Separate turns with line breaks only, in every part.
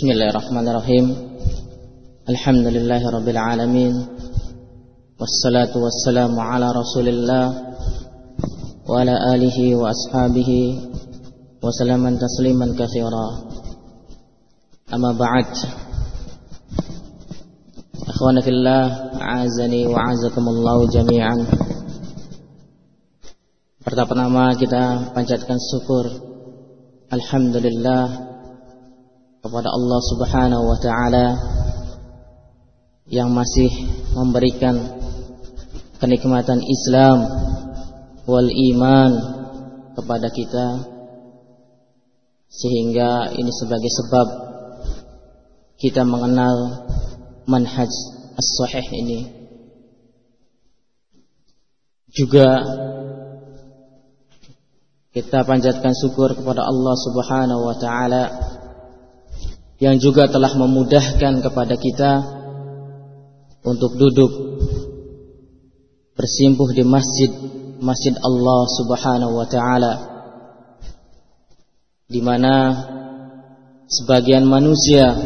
Bismillahirrahmanirrahim. Alhamdulillahi Rabbil Alamin. Wassalatu wassalamu ala rasulillah Wa ala alihi wa ashabihi Wa salaman tasliman kathira. Amma ba'd. Akhwana fillah A'azani wa a'azakumullahu jami'an. Pertama-tama kita panjatkan syukur. Alhamdulillah kepada Allah Subhanahu wa taala yang masih memberikan kenikmatan Islam wal iman kepada kita sehingga ini sebagai sebab kita mengenal manhaj as-sahih ini. Juga kita panjatkan syukur kepada Allah Subhanahu wa taala yang juga telah memudahkan kepada kita untuk duduk bersimpuh di masjid masjid Allah Subhanahu wa taala di mana sebagian manusia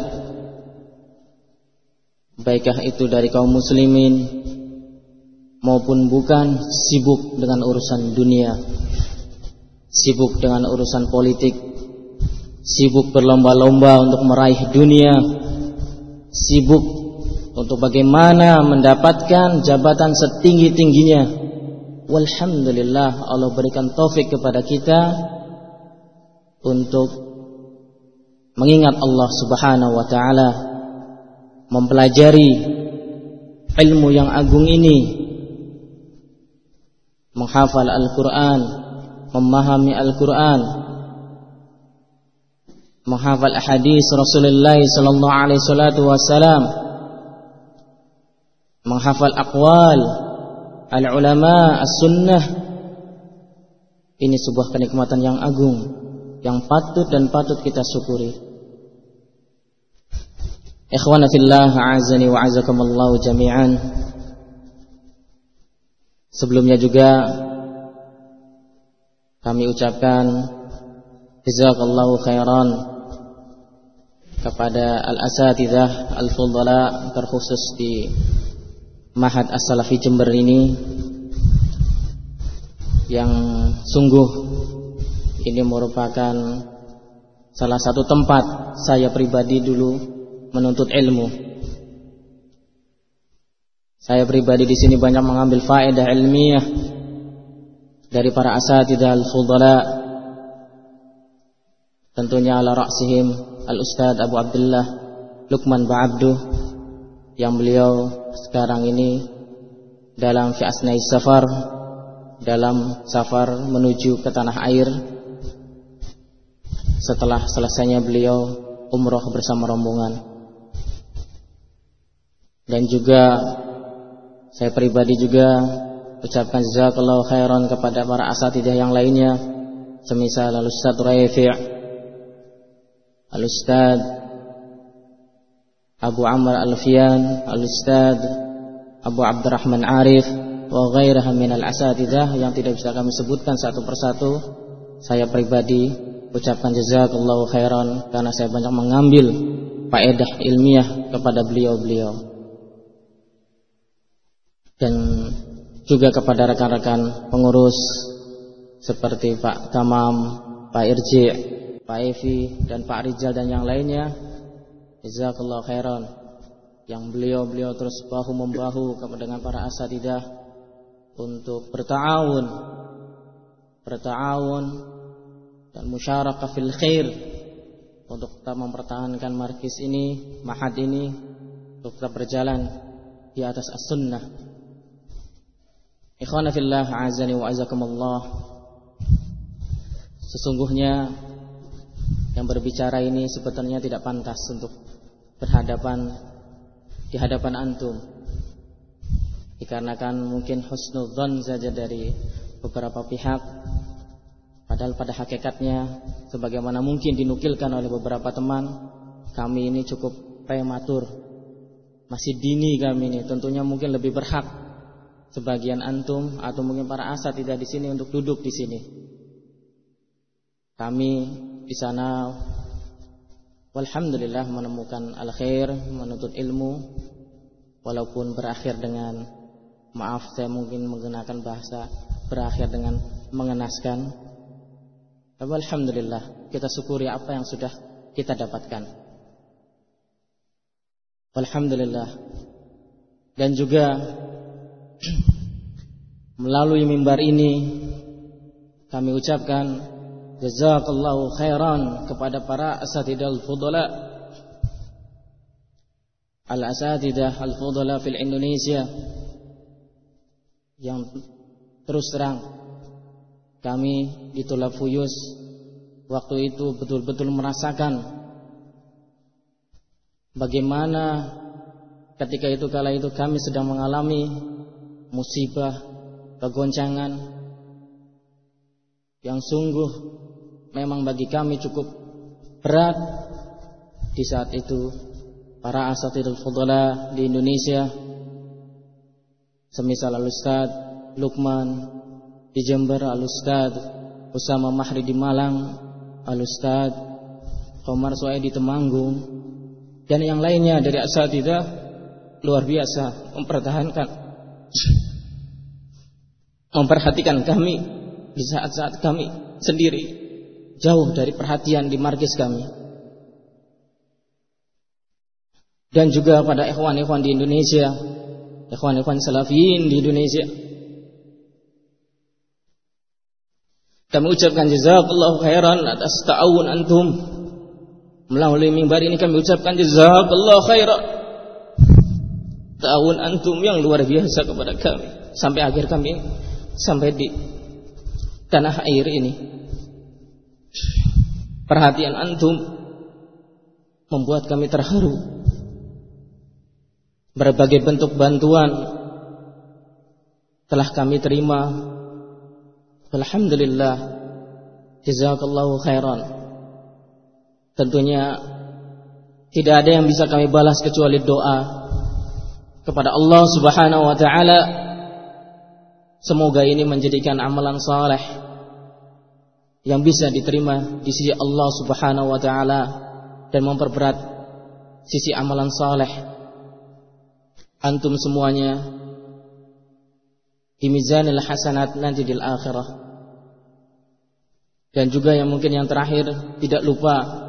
baikah itu dari kaum muslimin maupun bukan sibuk dengan urusan dunia sibuk dengan urusan politik sibuk berlomba-lomba untuk meraih dunia, sibuk untuk bagaimana mendapatkan jabatan setinggi-tingginya. Walhamdulillah Allah berikan taufik kepada kita untuk mengingat Allah Subhanahu wa taala, mempelajari ilmu yang agung ini, menghafal Al-Qur'an, memahami Al-Qur'an, menghafal hadis Rasulullah sallallahu alaihi wasallam menghafal aqwal al-ulama as-sunnah. Ini sebuah kenikmatan yang agung yang patut dan patut kita syukuri. Ikhwana fillah a'azani wa azakumullah jami'an. Sebelumnya juga kami ucapkan jazakallahu khairan kepada al-asatidzah al-fudala terkhusus di Mahad As-Salafi Jember ini yang sungguh ini merupakan salah satu tempat saya pribadi dulu menuntut ilmu. Saya pribadi di sini banyak mengambil faedah ilmiah dari para asatidzah al-fudala tentunya ala ra'sihim Al-Ustadz Abu Abdullah Lukman Ba'abdu yang beliau sekarang ini dalam fi asnai safar dalam safar menuju ke tanah air. Setelah selesainya beliau umroh bersama rombongan. Dan juga saya pribadi juga ucapkan jazakallahu khairan kepada para asatidah yang lainnya. Semisal Al-Ustadz Rafi' Al-Ustad Abu Amr Al-Fiyan Al-Ustad Abu Abdurrahman Arif wa ghairaha minal yang tidak bisa kami sebutkan satu persatu. Saya pribadi ucapkan jazakallahu khairan karena saya banyak mengambil faedah ilmiah kepada beliau-beliau. Dan juga kepada rekan-rekan pengurus seperti Pak Tamam, Pak Irji' Pak Evi dan Pak Rizal dan yang lainnya Jazakallah khairan yang beliau-beliau terus bahu membahu dengan para asatidah untuk bertawun bertawun dan musyarakah fil khair untuk tetap mempertahankan markis ini, mahad ini untuk tetap berjalan di atas as-sunnah. Ikhwana fillah azani wa azakumullah. Sesungguhnya yang berbicara ini sebetulnya tidak pantas untuk berhadapan di hadapan antum. Dikarenakan mungkin husnudzon saja dari beberapa pihak. Padahal pada hakikatnya sebagaimana mungkin dinukilkan oleh beberapa teman kami ini cukup prematur. Masih dini kami ini. Tentunya mungkin lebih berhak sebagian antum atau mungkin para asat tidak di sini untuk duduk di sini. Kami di sana Alhamdulillah menemukan al-khair, menuntut ilmu walaupun berakhir dengan maaf saya mungkin menggunakan bahasa berakhir dengan mengenaskan. Tapi alhamdulillah kita syukuri apa yang sudah kita dapatkan. Alhamdulillah. Dan juga melalui mimbar ini kami ucapkan jazakallahu khairan kepada para asatidah al fudala fil Indonesia. Yang terus terang kami di Tulafuyus waktu itu betul-betul merasakan bagaimana ketika itu kala itu kami sedang mengalami musibah, kegoncangan yang sungguh memang bagi kami cukup berat di saat itu para asatidul fudala di Indonesia. Semisal Al-Ustaz Lukman di Jember Al-Ustaz Usama Mahri di Malang Al-Ustaz Komar Suai di Temanggung dan yang lainnya dari asatidah luar biasa mempertahankan memperhatikan kami di saat-saat kami sendiri jauh dari perhatian di markis kami dan juga pada ikhwan-ikhwan di Indonesia ikhwan-ikhwan salafiyin di Indonesia Kami ucapkan jazakallahu khairan atas ta'awun antum. Melalui mimbar ini kami ucapkan jazakallahu khairan. Ta'awun antum yang luar biasa kepada kami. Sampai akhir kami sampai di tanah air ini. Perhatian antum membuat kami terharu. Berbagai bentuk bantuan telah kami terima Alhamdulillah Jazakallahu khairan Tentunya Tidak ada yang bisa kami balas kecuali doa Kepada Allah subhanahu wa ta'ala Semoga ini menjadikan amalan saleh Yang bisa diterima di sisi Allah subhanahu wa ta'ala Dan memperberat sisi amalan saleh. Antum semuanya di mizanil hasanat nanti di akhirah. Dan juga yang mungkin yang terakhir tidak lupa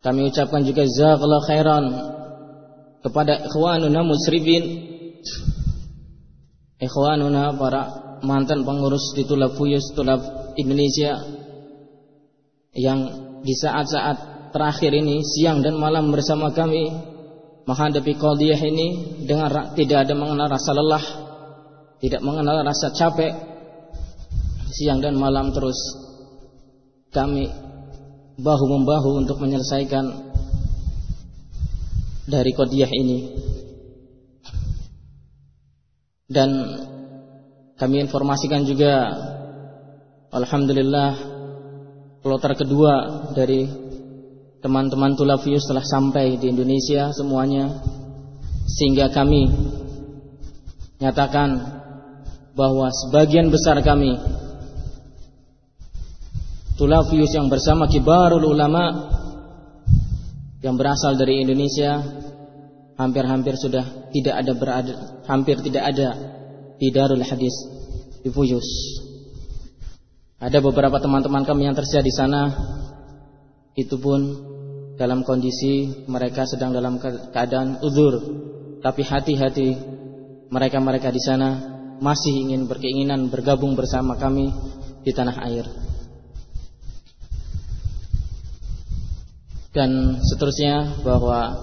kami ucapkan juga jazakallahu khairan kepada ikhwanuna musrifin. Ikhwanuna para mantan pengurus di Tulab Fuyus Tulab Indonesia yang di saat-saat terakhir ini siang dan malam bersama kami menghadapi qadiyah ini dengan tidak ada mengenal rasa lelah tidak mengenal rasa capek. Siang dan malam terus kami bahu membahu untuk menyelesaikan dari kodiah ini. Dan kami informasikan juga Alhamdulillah kloter kedua dari teman-teman Tulafius telah sampai di Indonesia semuanya sehingga kami nyatakan bahwa sebagian besar kami Tulafius yang bersama kibarul ulama yang berasal dari Indonesia hampir-hampir sudah tidak ada berada hampir tidak ada di Darul Hadis di Fuyus. Ada beberapa teman-teman kami yang tersedia di sana itu pun dalam kondisi mereka sedang dalam keadaan uzur tapi hati-hati mereka-mereka di sana masih ingin berkeinginan bergabung bersama kami di tanah air. dan seterusnya bahwa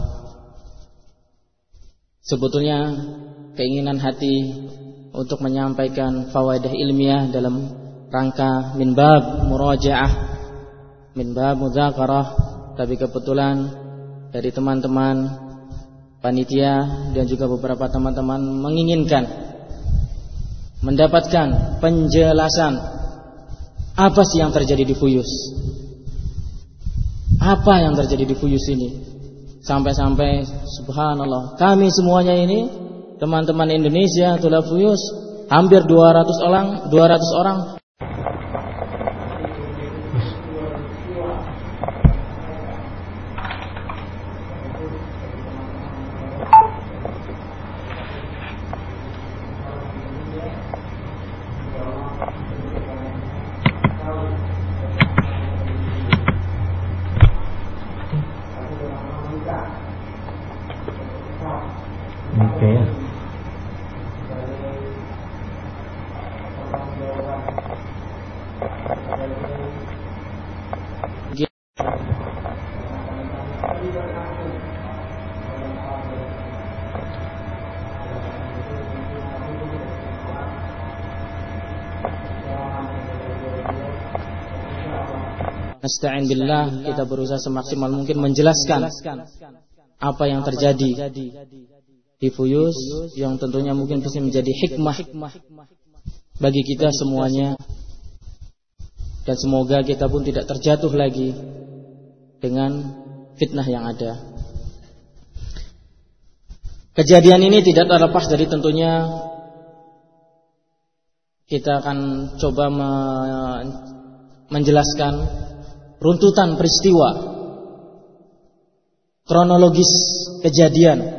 sebetulnya keinginan hati untuk menyampaikan fawaidah ilmiah dalam rangka minbab murajaah minbab mudzakarah tapi kebetulan dari teman-teman panitia dan juga beberapa teman-teman menginginkan mendapatkan penjelasan apa sih yang terjadi di Fuyus apa yang terjadi di Fuyus ini? Sampai-sampai subhanallah, kami semuanya ini teman-teman Indonesia Tula Fuyus hampir 200 orang, 200 orang Nasta'in billah kita berusaha semaksimal mungkin menjelaskan apa yang terjadi di Fuyus yang tentunya mungkin bisa menjadi hikmah bagi kita semuanya dan semoga kita pun tidak terjatuh lagi dengan fitnah yang ada. Kejadian ini tidak terlepas dari tentunya kita akan coba menjelaskan runtutan peristiwa, kronologis kejadian.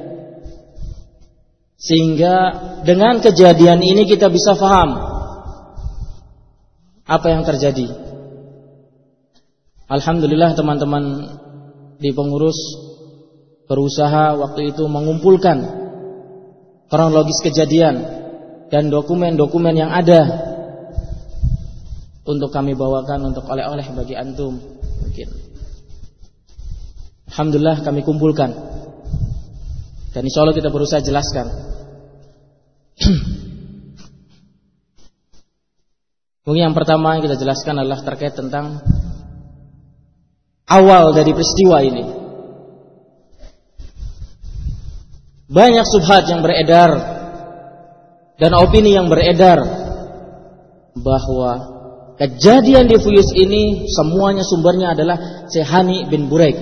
Sehingga dengan kejadian ini kita bisa faham apa yang terjadi. Alhamdulillah teman-teman di pengurus berusaha waktu itu mengumpulkan kronologis kejadian dan dokumen-dokumen yang ada untuk kami bawakan untuk oleh-oleh bagi antum mungkin. Alhamdulillah kami kumpulkan dan insya Allah kita berusaha jelaskan. mungkin yang pertama yang kita jelaskan adalah terkait tentang awal dari peristiwa ini. Banyak subhat yang beredar dan opini yang beredar bahwa Kejadian di Fuyus ini semuanya sumbernya adalah Sehani bin Burek.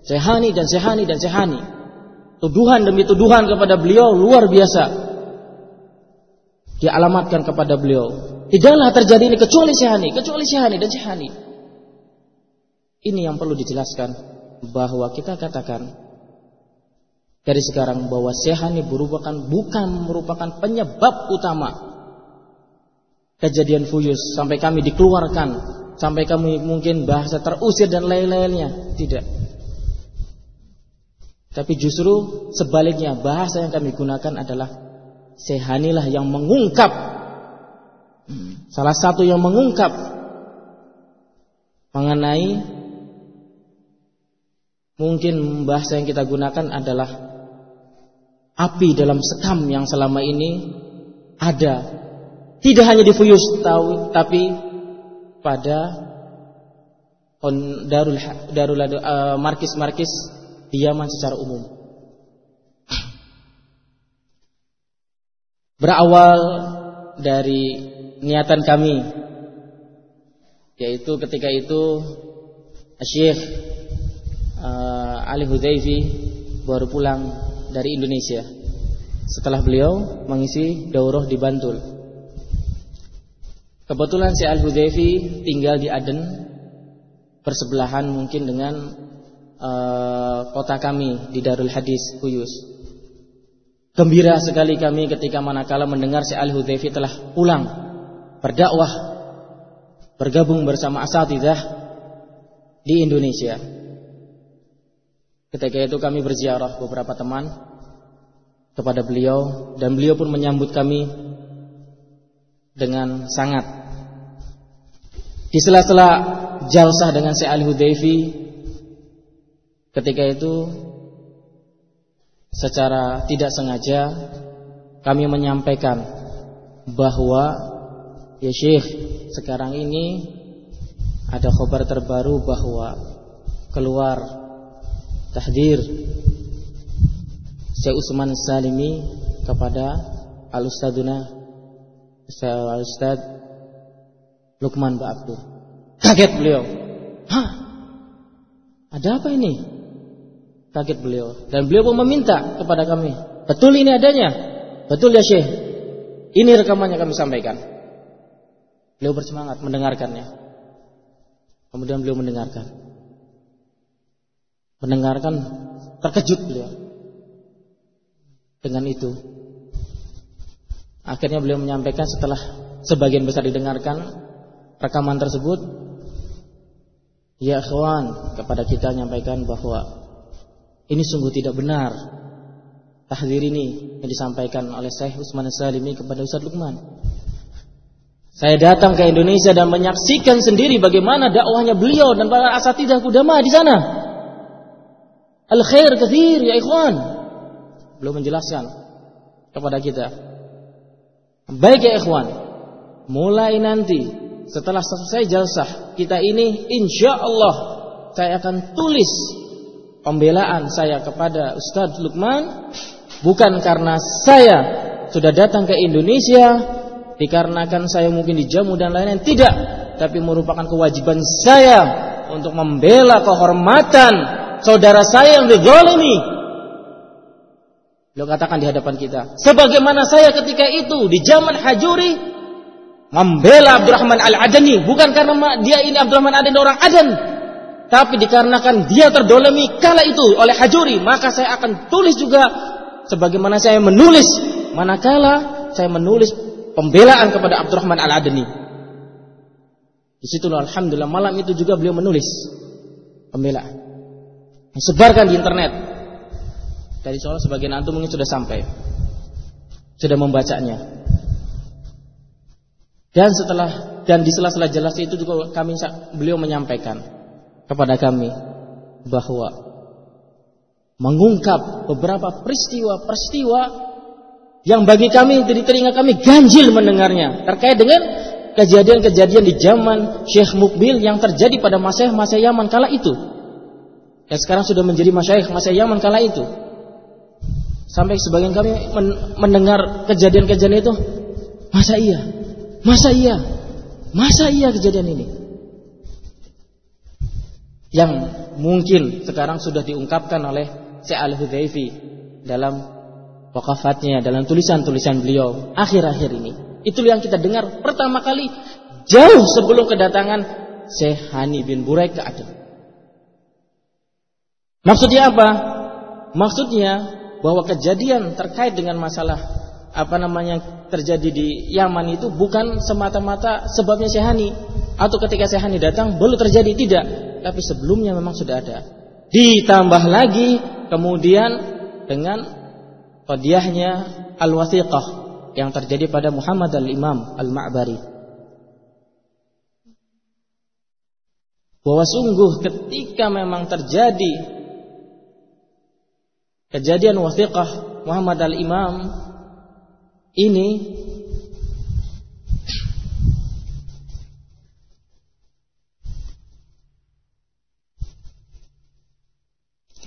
Sehani dan Sehani dan Sehani. Tuduhan demi tuduhan kepada beliau luar biasa. Dialamatkan kepada beliau. Tidaklah terjadi ini kecuali Sehani, kecuali Sehani dan Sehani. Ini yang perlu dijelaskan bahwa kita katakan dari sekarang bahwa Sehani merupakan bukan merupakan penyebab utama kejadian fuyus sampai kami dikeluarkan sampai kami mungkin bahasa terusir dan lain-lainnya. Tidak. Tapi justru sebaliknya bahasa yang kami gunakan adalah sehanilah yang mengungkap. Salah satu yang mengungkap mengenai mungkin bahasa yang kita gunakan adalah api dalam sekam yang selama ini ada tidak hanya di Fuyus tapi pada darul darul uh, markis-markis di Yaman secara umum. Berawal dari niatan kami yaitu ketika itu Syekh uh, Ali Hudayfi baru pulang dari Indonesia setelah beliau mengisi daurah di Bantul. Kebetulan si Al-Hudayfi tinggal di Aden Bersebelahan mungkin dengan uh, Kota kami di Darul Hadis Kuyus Gembira sekali kami ketika manakala mendengar si Al-Hudayfi telah pulang Berdakwah Bergabung bersama asatidah Di Indonesia Ketika itu kami berziarah beberapa teman Kepada beliau Dan beliau pun menyambut kami dengan sangat. Di sela-sela jalsah dengan Syekh Ali Hudayfi ketika itu secara tidak sengaja kami menyampaikan bahwa ya Syekh sekarang ini ada kabar terbaru bahwa keluar tahdir Syekh Usman Salimi kepada Al-Ustaduna Ustaz Lukman Abdul. Kaget beliau. Hah? Ada apa ini? Kaget beliau. Dan beliau pun meminta kepada kami. Betul ini adanya? Betul ya Syekh. Ini rekamannya kami sampaikan. Beliau bersemangat mendengarkannya. Kemudian beliau mendengarkan. Mendengarkan terkejut beliau. Dengan itu Akhirnya beliau menyampaikan setelah sebagian besar didengarkan rekaman tersebut, ya kawan kepada kita menyampaikan bahwa ini sungguh tidak benar tahdir ini yang disampaikan oleh Syekh Usman Salimi kepada Ustaz Lukman. Saya datang ke Indonesia dan menyaksikan sendiri bagaimana dakwahnya beliau dan para asatidah kudama di sana. Al khair kathir ya ikhwan. Belum menjelaskan kepada kita. Baik ya ikhwan. Mulai nanti setelah selesai jalsah kita ini insya Allah saya akan tulis pembelaan saya kepada Ustadz Lukman. Bukan karena saya sudah datang ke Indonesia dikarenakan saya mungkin dijamu dan lain-lain. Tidak tapi merupakan kewajiban saya untuk membela kehormatan saudara saya yang dizalimi. Beliau katakan di hadapan kita sebagaimana saya ketika itu di zaman Hajuri membela Abdurrahman Al-Adani bukan karena dia ini Abdurrahman Adani orang Adan tapi dikarenakan dia terdolemi kala itu oleh Hajuri maka saya akan tulis juga sebagaimana saya menulis manakala saya menulis pembelaan kepada Abdurrahman Al-Adni. Di situ alhamdulillah malam itu juga beliau menulis pembelaan. Sebarkan di internet. Dari soal sebagian antum mungkin sudah sampai. Sudah membacanya. Dan setelah dan di sela-sela jelas itu juga kami beliau menyampaikan kepada kami bahwa mengungkap beberapa peristiwa-peristiwa yang bagi kami di telinga kami ganjil mendengarnya terkait dengan kejadian-kejadian di zaman Syekh Mukbil yang terjadi pada masa masa Yaman kala itu. Dan sekarang sudah menjadi masyayikh masa Yaman kala itu. Sampai sebagian kami mendengar kejadian-kejadian itu, masa iya? Masa iya? Masa iya kejadian ini? Yang mungkin sekarang sudah diungkapkan oleh Syekh Al-Hudzaifi dalam wakafatnya dalam tulisan-tulisan beliau akhir-akhir ini. Itu yang kita dengar pertama kali jauh sebelum kedatangan Syekh Hani bin Buraik ke Aceh. Maksudnya apa? Maksudnya bahwa kejadian terkait dengan masalah apa namanya terjadi di Yaman itu bukan semata-mata sebabnya Syekh Hani atau ketika Syekh Hani datang baru terjadi tidak, tapi sebelumnya memang sudah ada. Ditambah lagi kemudian dengan qadiyahnya al-wasiqah yang terjadi pada Muhammad al-Imam al-Ma'bari. Bahwa sungguh ketika memang terjadi kejadian wasiqah Muhammad al-Imam ini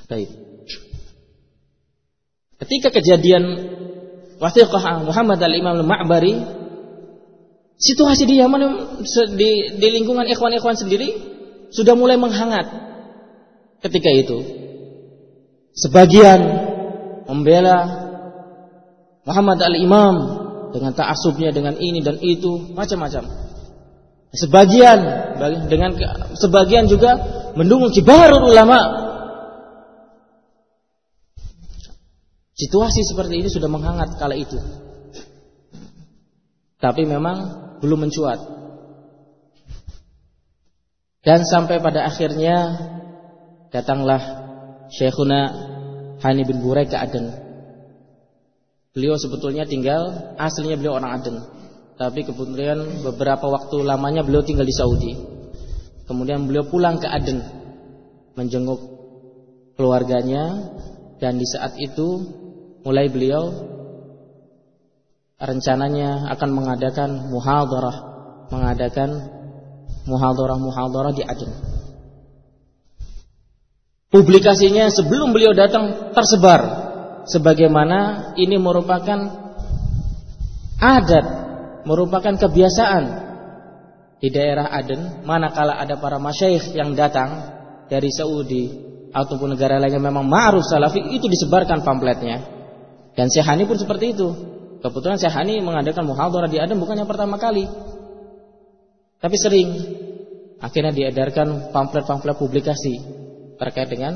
Baik. Ketika kejadian wasiqah Muhammad al-Imam al-Ma'bari, situasi di Yaman di, di lingkungan ikhwan-ikhwan sendiri sudah mulai menghangat ketika itu. Sebagian membela Muhammad al-Imam dengan ta'asubnya dengan ini dan itu macam-macam. Sebagian dengan sebagian juga mendukung kibarul ulama Situasi seperti ini sudah menghangat kala itu. Tapi memang belum mencuat. Dan sampai pada akhirnya datanglah Syekhuna Hani bin Burai ke Aden. Beliau sebetulnya tinggal aslinya beliau orang Aden. Tapi kemudian beberapa waktu lamanya beliau tinggal di Saudi. Kemudian beliau pulang ke Aden menjenguk keluarganya dan di saat itu mulai beliau rencananya akan mengadakan muhadarah, mengadakan muhadarah-muhadarah di Aden. Publikasinya sebelum beliau datang tersebar sebagaimana ini merupakan adat, merupakan kebiasaan di daerah Aden manakala ada para masyayikh yang datang dari Saudi ataupun negara lain yang memang ma'ruf salafi itu disebarkan pamfletnya dan Syekh Hani pun seperti itu. Kebetulan Syekh Hani mengadakan muhadharah di Adam bukan yang pertama kali. Tapi sering akhirnya diedarkan pamflet-pamflet publikasi terkait dengan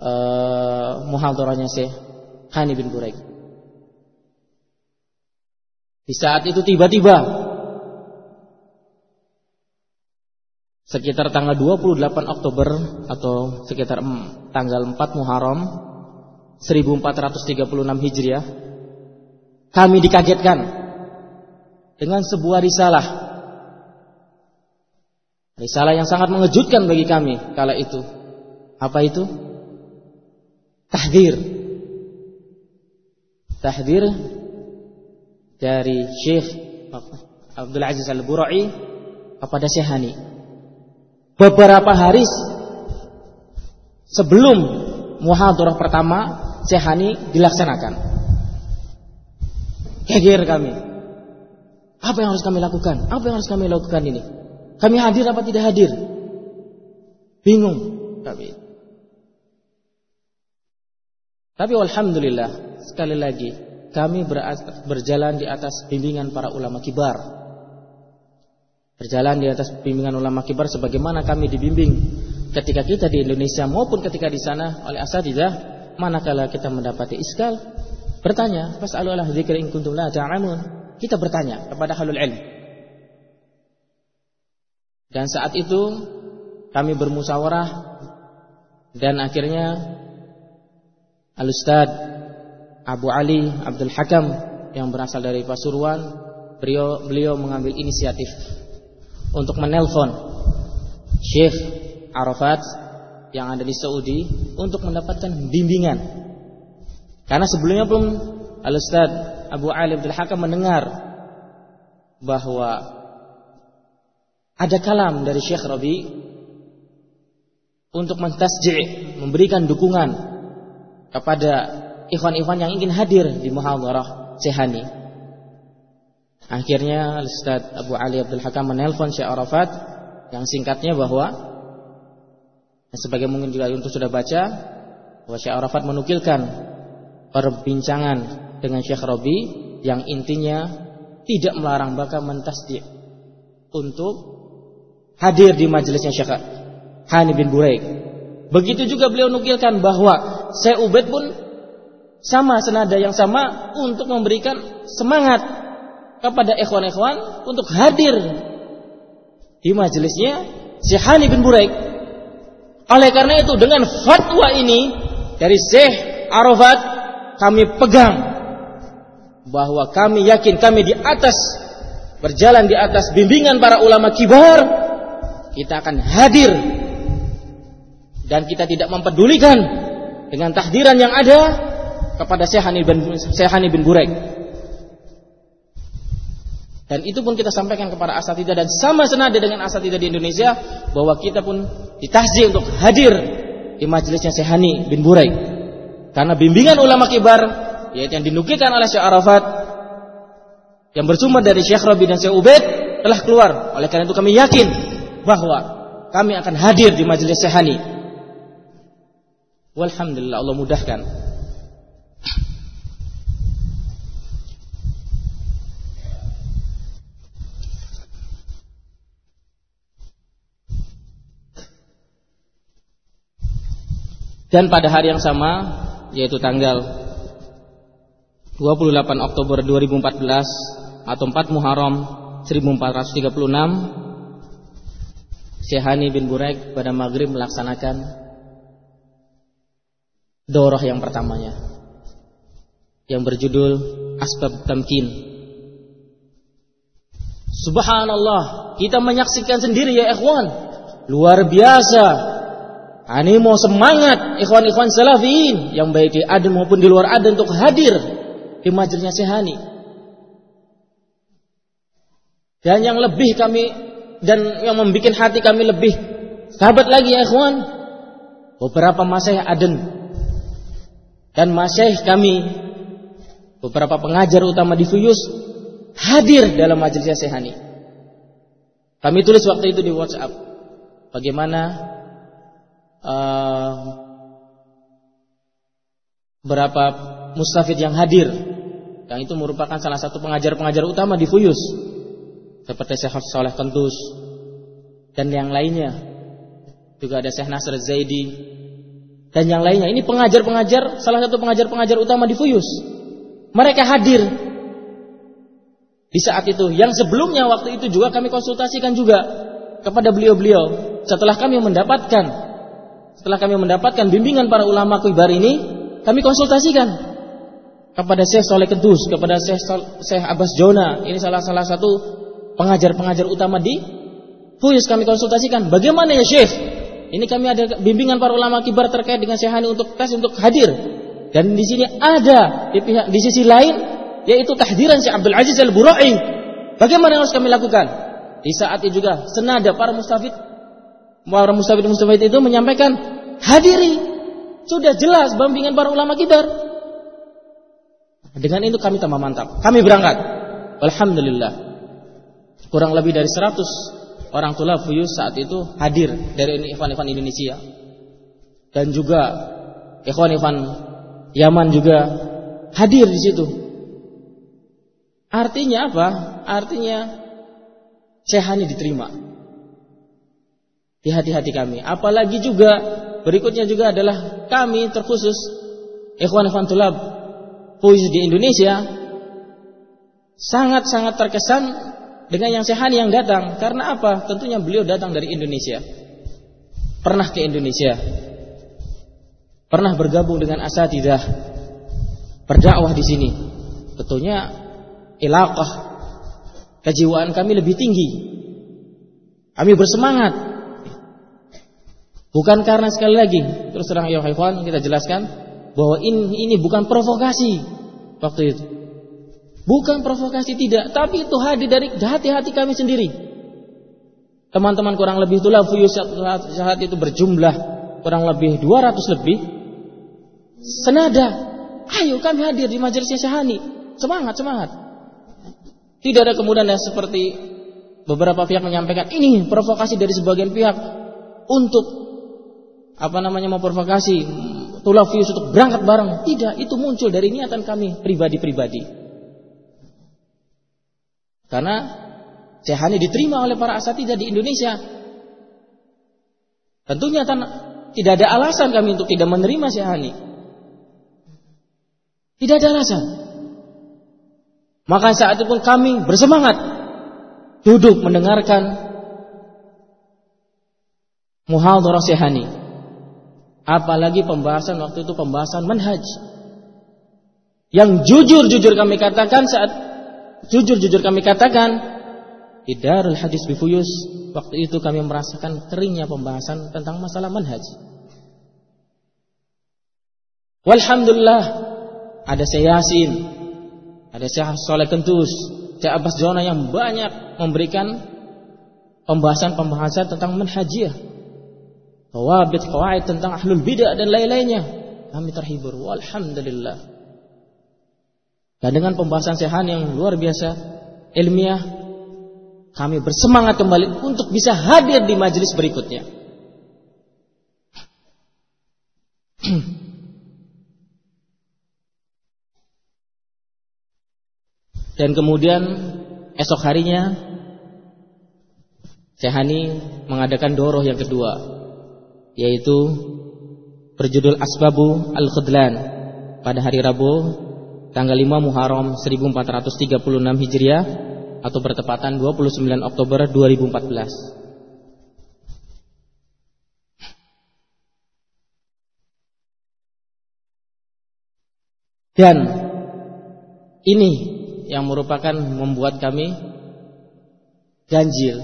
uh, muhadharahnya Syekh Hani bin Buraik. Di saat itu tiba-tiba sekitar tanggal 28 Oktober atau sekitar tanggal 4 Muharram 1436 Hijriah kami dikagetkan dengan sebuah risalah. Risalah yang sangat mengejutkan bagi kami kala itu. Apa itu? Tahdir tahdir dari Syekh Abdul Aziz Al-Burai kepada Syekh Hani beberapa hari sebelum muhadarah pertama Syekh Hani dilaksanakan. Geger kami. Apa yang harus kami lakukan? Apa yang harus kami lakukan ini? Kami hadir apa tidak hadir? Bingung kami. Tapi alhamdulillah sekali lagi kami berjalan di atas bimbingan para ulama kibar. Berjalan di atas bimbingan ulama kibar sebagaimana kami dibimbing ketika kita di Indonesia maupun ketika di sana oleh asatidzah manakala kita mendapati iskal bertanya ala dzikri in kuntum la kita bertanya kepada halul ilm dan saat itu kami bermusyawarah dan akhirnya Al-Ustaz Abu Ali Abdul Hakam yang berasal dari Pasuruan beliau beliau mengambil inisiatif untuk menelpon Syekh Arafat yang ada di Saudi untuk mendapatkan bimbingan. Karena sebelumnya pun Al-Ustaz Abu Ali Abdul Hakam mendengar bahwa ada kalam dari Syekh Rabi untuk mentasji' memberikan dukungan kepada ikhwan-ikhwan yang ingin hadir di muhadharah Sehani. Akhirnya Ustaz Abu Ali Abdul Hakam menelpon Syekh Arafat yang singkatnya bahwa sebagai mungkin juga untuk sudah baca bahwa Syekh Arafat menukilkan perbincangan dengan Syekh Robi yang intinya tidak melarang bakal mentasdik untuk hadir di majelisnya Syekh Hani bin Buraik. Begitu juga beliau nukilkan bahwa Syekh Ubaid pun sama senada yang sama untuk memberikan semangat kepada ikhwan-ikhwan untuk hadir di majelisnya Syekh Hani bin Buraik. Oleh karena itu dengan fatwa ini dari Syekh Arafat kami pegang bahwa kami yakin kami di atas berjalan di atas bimbingan para ulama kibar kita akan hadir. Dan kita tidak mempedulikan dengan tahdiran yang ada kepada Syekh Hani bin, Syekh Hani bin Burek dan itu pun kita sampaikan kepada asatidah dan sama senada dengan asatidah di Indonesia bahwa kita pun ditahzi untuk hadir di majelisnya Syahani bin Burai. Karena bimbingan ulama kibar yaitu yang dinukilkan oleh Syekh Arafat yang bersumber dari Syekh Rabi dan Syekh Ubaid telah keluar. Oleh karena itu kami yakin bahwa kami akan hadir di majelis Syahani. Walhamdulillah Allah mudahkan. Dan pada hari yang sama yaitu tanggal 28 Oktober 2014 atau 4 Muharram 1436 Syehani bin Burek pada maghrib melaksanakan doroh yang pertamanya. Yang berjudul Asbab Tamkin. Subhanallah kita menyaksikan sendiri ya ikhwan. Luar biasa. Animo semangat ikhwan-ikhwan salafiyin yang baik di Aden maupun di luar Aden untuk hadir di majelisnya Sehani. Dan yang lebih kami dan yang membuat hati kami lebih sahabat lagi ya ikhwan. Beberapa masyayikh Aden dan masyayikh kami beberapa pengajar utama di Fuyus hadir dalam majelisnya Sehani. Kami tulis waktu itu di WhatsApp bagaimana uh, berapa mustafid yang hadir. Yang itu merupakan salah satu pengajar-pengajar utama di Fuyus seperti Syekh Saleh Kentus dan yang lainnya. Juga ada Syekh Nasr Zaidi dan yang lainnya ini pengajar-pengajar salah satu pengajar-pengajar utama di Fuyus mereka hadir di saat itu yang sebelumnya waktu itu juga kami konsultasikan juga kepada beliau-beliau setelah kami mendapatkan setelah kami mendapatkan bimbingan para ulama kibar ini, kami konsultasikan kepada Syekh Soleh Kedus, kepada Syekh, Syekh Abbas Jona. Ini salah salah satu pengajar-pengajar utama di Fuyus kami konsultasikan. Bagaimana ya Syekh? Ini kami ada bimbingan para ulama kibar terkait dengan Syekh Hani untuk tes untuk hadir. Dan di sini ada di pihak di sisi lain yaitu kehadiran Syekh Abdul Aziz Al-Burai. Bagaimana yang harus kami lakukan? Di saat itu juga senada para mustafid para mustafid mustafid itu menyampaikan hadiri. Sudah jelas bimbingan para ulama kibar. Dengan itu kami tambah mantap. Kami berangkat. Alhamdulillah. Kurang lebih dari 100 orang tula fuyus saat itu hadir dari ikhwan-ikhwan Indonesia. Dan juga ikhwan-ikhwan Yaman juga hadir di situ. Artinya apa? Artinya Syehani diterima di hati-hati kami. Apalagi juga berikutnya juga adalah kami terkhusus ikhwan ikhwan tulab puisi di Indonesia sangat-sangat terkesan dengan yang Syehani yang datang. Karena apa? Tentunya beliau datang dari Indonesia. Pernah ke Indonesia pernah bergabung dengan asatidah berdakwah di sini. Tentunya ilaqah kejiwaan kami lebih tinggi. Kami bersemangat. Bukan karena sekali lagi, terus terang ya kita jelaskan bahwa ini, ini bukan provokasi waktu itu. Bukan provokasi tidak, tapi itu hadir dari hati-hati kami sendiri. Teman-teman kurang lebih itulah fuyus saat itu berjumlah kurang lebih 200 lebih senada. Ayo kami hadir di majelisnya Syahani. Semangat, semangat. Tidak ada kemudian yang seperti beberapa pihak menyampaikan ini provokasi dari sebagian pihak untuk apa namanya memprovokasi tulafius untuk berangkat bareng. Tidak, itu muncul dari niatan kami pribadi-pribadi. Karena Syahani diterima oleh para asatidah di Indonesia. Tentunya tidak ada alasan kami untuk tidak menerima Syahani. Tidak ada alasan. Maka saat itu pun kami bersemangat duduk mendengarkan muhadharah Syahani. Apalagi pembahasan waktu itu pembahasan manhaj. Yang jujur-jujur kami katakan saat jujur-jujur kami katakan di Darul Hadis Bifuyus waktu itu kami merasakan keringnya pembahasan tentang masalah manhaj. Walhamdulillah ada Syekh Yasin, ada Syekh Soleh Kentus, Syekh Abbas Jona yang banyak memberikan pembahasan-pembahasan tentang manhajiyah. Tawabit, kawaid tentang ahlul bidah dan lain-lainnya. Kami terhibur. Walhamdulillah. Dan dengan pembahasan sehan yang luar biasa ilmiah, kami bersemangat kembali untuk bisa hadir di majelis berikutnya. Dan kemudian esok harinya Syahani mengadakan doroh yang kedua yaitu berjudul Asbabu Al-Khudlan pada hari Rabu tanggal 5 Muharram 1436 Hijriah atau bertepatan 29 Oktober 2014. Dan ini yang merupakan membuat kami ganjil.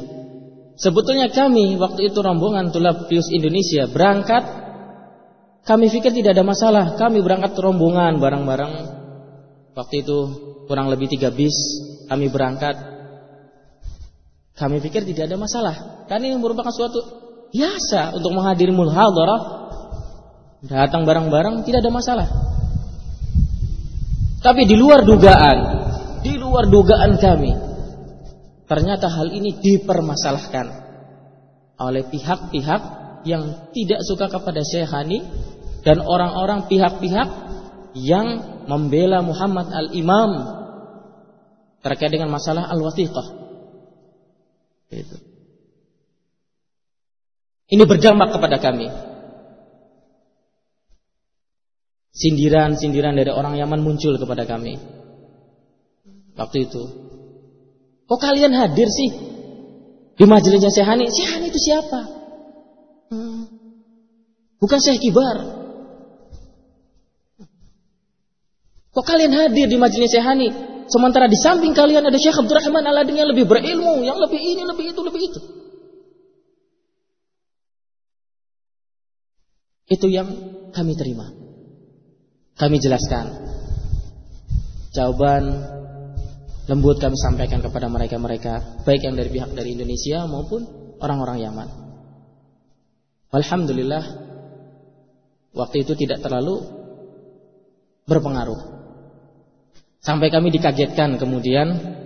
Sebetulnya kami waktu itu rombongan Tulab Pius Indonesia berangkat kami pikir tidak ada masalah. Kami berangkat rombongan bareng-bareng. Waktu itu kurang lebih tiga bis kami berangkat. Kami pikir tidak ada masalah. Karena ini merupakan suatu biasa untuk menghadiri mulhadarah. Datang bareng-bareng tidak ada masalah. Tapi di luar dugaan di luar dugaan kami. Ternyata hal ini dipermasalahkan oleh pihak-pihak yang tidak suka kepada Syekhani dan orang-orang pihak-pihak yang membela Muhammad al-Imam terkait dengan masalah al-wathiqah. Itu. Ini berdampak kepada kami. Sindiran-sindiran dari orang Yaman muncul kepada kami waktu itu. Kok kalian hadir sih di majelisnya Syahani? Syahani itu siapa? Hmm. Bukan Syekh Kibar. Kok kalian hadir di majelis Syehani? Sementara di samping kalian ada Syekh Abdurrahman Aladin yang lebih berilmu, yang lebih ini, lebih itu, lebih itu. Itu yang kami terima. Kami jelaskan. Jawaban lembut kami sampaikan kepada mereka-mereka, baik yang dari pihak dari Indonesia maupun orang-orang Yaman. Alhamdulillah, waktu itu tidak terlalu berpengaruh. Sampai kami dikagetkan kemudian.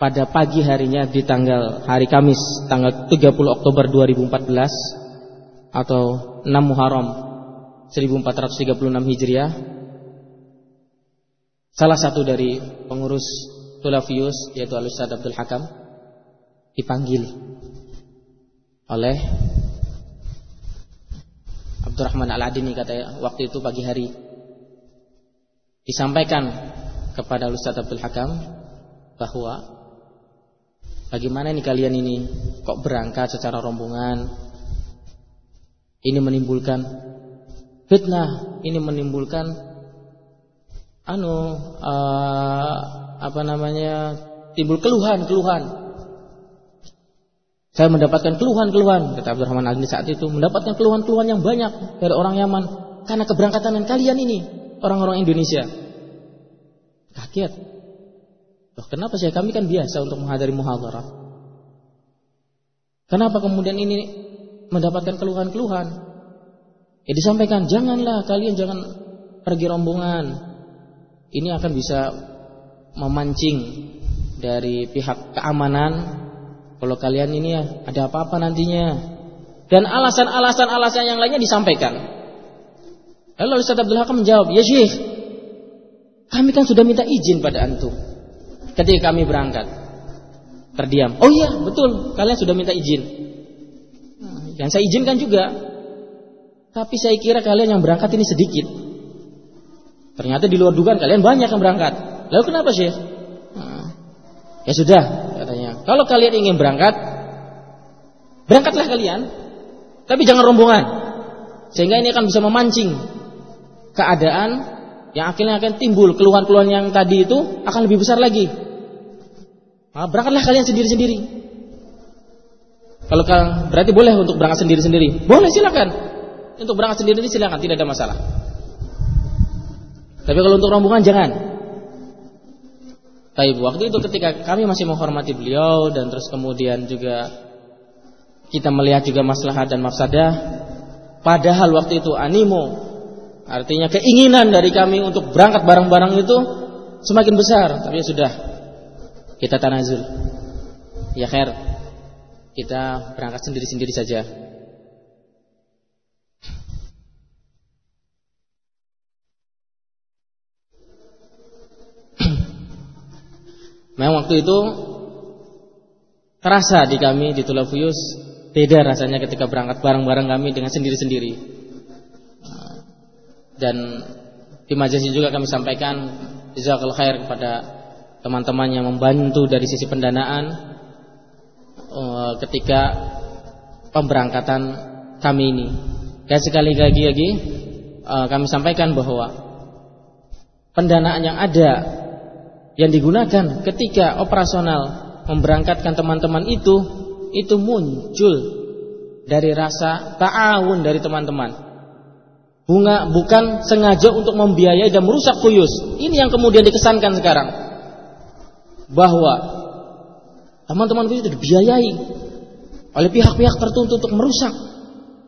Pada pagi harinya di tanggal hari Kamis tanggal 30 Oktober 2014 atau 6 Muharram 1436 Hijriah salah satu dari pengurus Tulafius yaitu Al-Ustaz Abdul Hakam dipanggil oleh Abdurrahman Al-Adini kata waktu itu pagi hari. Disampaikan kepada Ustaz Abdul Hakam bahwa bagaimana ini kalian ini? Kok berangkat secara rombongan? Ini menimbulkan fitnah ini menimbulkan anu uh, apa namanya timbul keluhan-keluhan saya mendapatkan keluhan-keluhan, kata Abdurrahman al saat itu, mendapatkan keluhan-keluhan yang banyak dari orang Yaman karena keberangkatan kalian ini, orang-orang Indonesia. Kaget. Loh, kenapa sih kami kan biasa untuk menghadiri muhadharah? Kenapa kemudian ini mendapatkan keluhan-keluhan? Ya disampaikan, janganlah kalian jangan pergi rombongan. Ini akan bisa memancing dari pihak keamanan kalau kalian ini ya ada apa-apa nantinya. Dan alasan-alasan alasan yang lainnya disampaikan. Lalu Ustaz Abdul Hakam menjawab, "Ya Syekh, kami kan sudah minta izin pada antum ketika kami berangkat." Terdiam. "Oh iya, betul, kalian sudah minta izin." Nah, yang saya izinkan juga. Tapi saya kira kalian yang berangkat ini sedikit. Ternyata di luar dugaan kalian banyak yang berangkat. Lalu kenapa Syekh? Nah, ya sudah. Kalau kalian ingin berangkat, berangkatlah kalian, tapi jangan rombongan. Sehingga ini akan bisa memancing keadaan yang akhirnya akan timbul keluhan-keluhan yang tadi itu akan lebih besar lagi. Nah, berangkatlah kalian sendiri-sendiri. Kalau berarti boleh untuk berangkat sendiri-sendiri. Boleh silakan. Untuk berangkat sendiri silakan, tidak ada masalah. Tapi kalau untuk rombongan jangan. Tapi waktu itu ketika kami masih menghormati beliau dan terus kemudian juga kita melihat juga maslahat dan mafsadah. Padahal waktu itu animo, artinya keinginan dari kami untuk berangkat bareng-bareng itu semakin besar. Tapi ya sudah, kita tanazul. Ya khair, kita berangkat sendiri-sendiri saja. Memang waktu itu terasa di kami di Tulafuyus beda rasanya ketika berangkat bareng-bareng kami dengan sendiri-sendiri. Dan di majelis juga kami sampaikan jazakallahu khair kepada teman-teman yang membantu dari sisi pendanaan uh, ketika pemberangkatan kami ini. Dan sekali lagi lagi uh, kami sampaikan bahwa pendanaan yang ada yang digunakan ketika operasional memberangkatkan teman-teman itu itu muncul dari rasa ta'awun dari teman-teman. Bunga bukan sengaja untuk membiayai dan merusak kuyus. Ini yang kemudian dikesankan sekarang. Bahwa teman-teman itu dibiayai oleh pihak-pihak tertentu untuk merusak.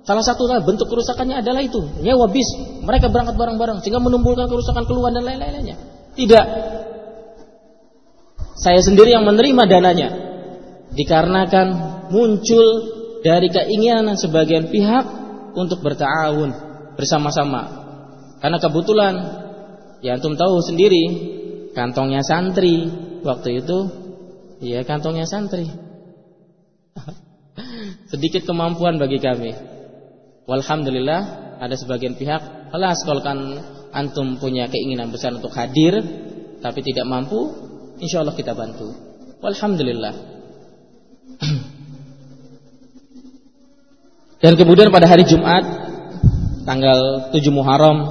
Salah satu bentuk kerusakannya adalah itu, nyewa bis. Mereka berangkat bareng-bareng sehingga menimbulkan kerusakan keluhan dan lain-lainnya. Tidak, saya sendiri yang menerima dananya. Dikarenakan muncul dari keinginan sebagian pihak untuk bertawun bersama-sama. Karena kebetulan ya antum tahu sendiri kantongnya santri waktu itu ya kantongnya santri. Sedikit kemampuan bagi kami. Walhamdulillah ada sebagian pihak, alas kalau kan antum punya keinginan besar untuk hadir tapi tidak mampu, Insya Allah kita bantu. Alhamdulillah. Dan kemudian pada hari Jumat tanggal 7 Muharram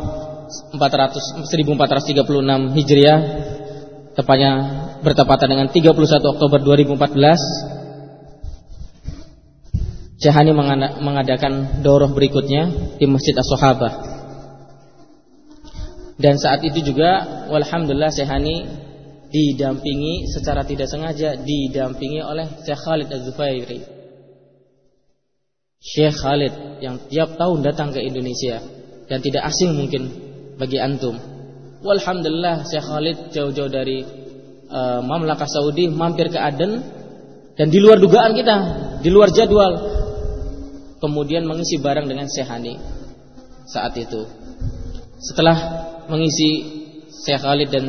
400, 1436 Hijriah tepatnya bertepatan dengan 31 Oktober 2014 Syahani mengadakan doroh berikutnya di Masjid As-Sahabah dan saat itu juga walhamdulillah Syahani didampingi secara tidak sengaja didampingi oleh Syekh Khalid Az-Zufairi Syekh Khalid yang tiap tahun datang ke Indonesia dan tidak asing mungkin bagi antum. Walhamdulillah Syekh Khalid jauh-jauh dari uh, Mamlakah Saudi mampir ke Aden dan di luar dugaan kita di luar jadwal kemudian mengisi barang dengan Syahani saat itu. Setelah mengisi Syekh Khalid dan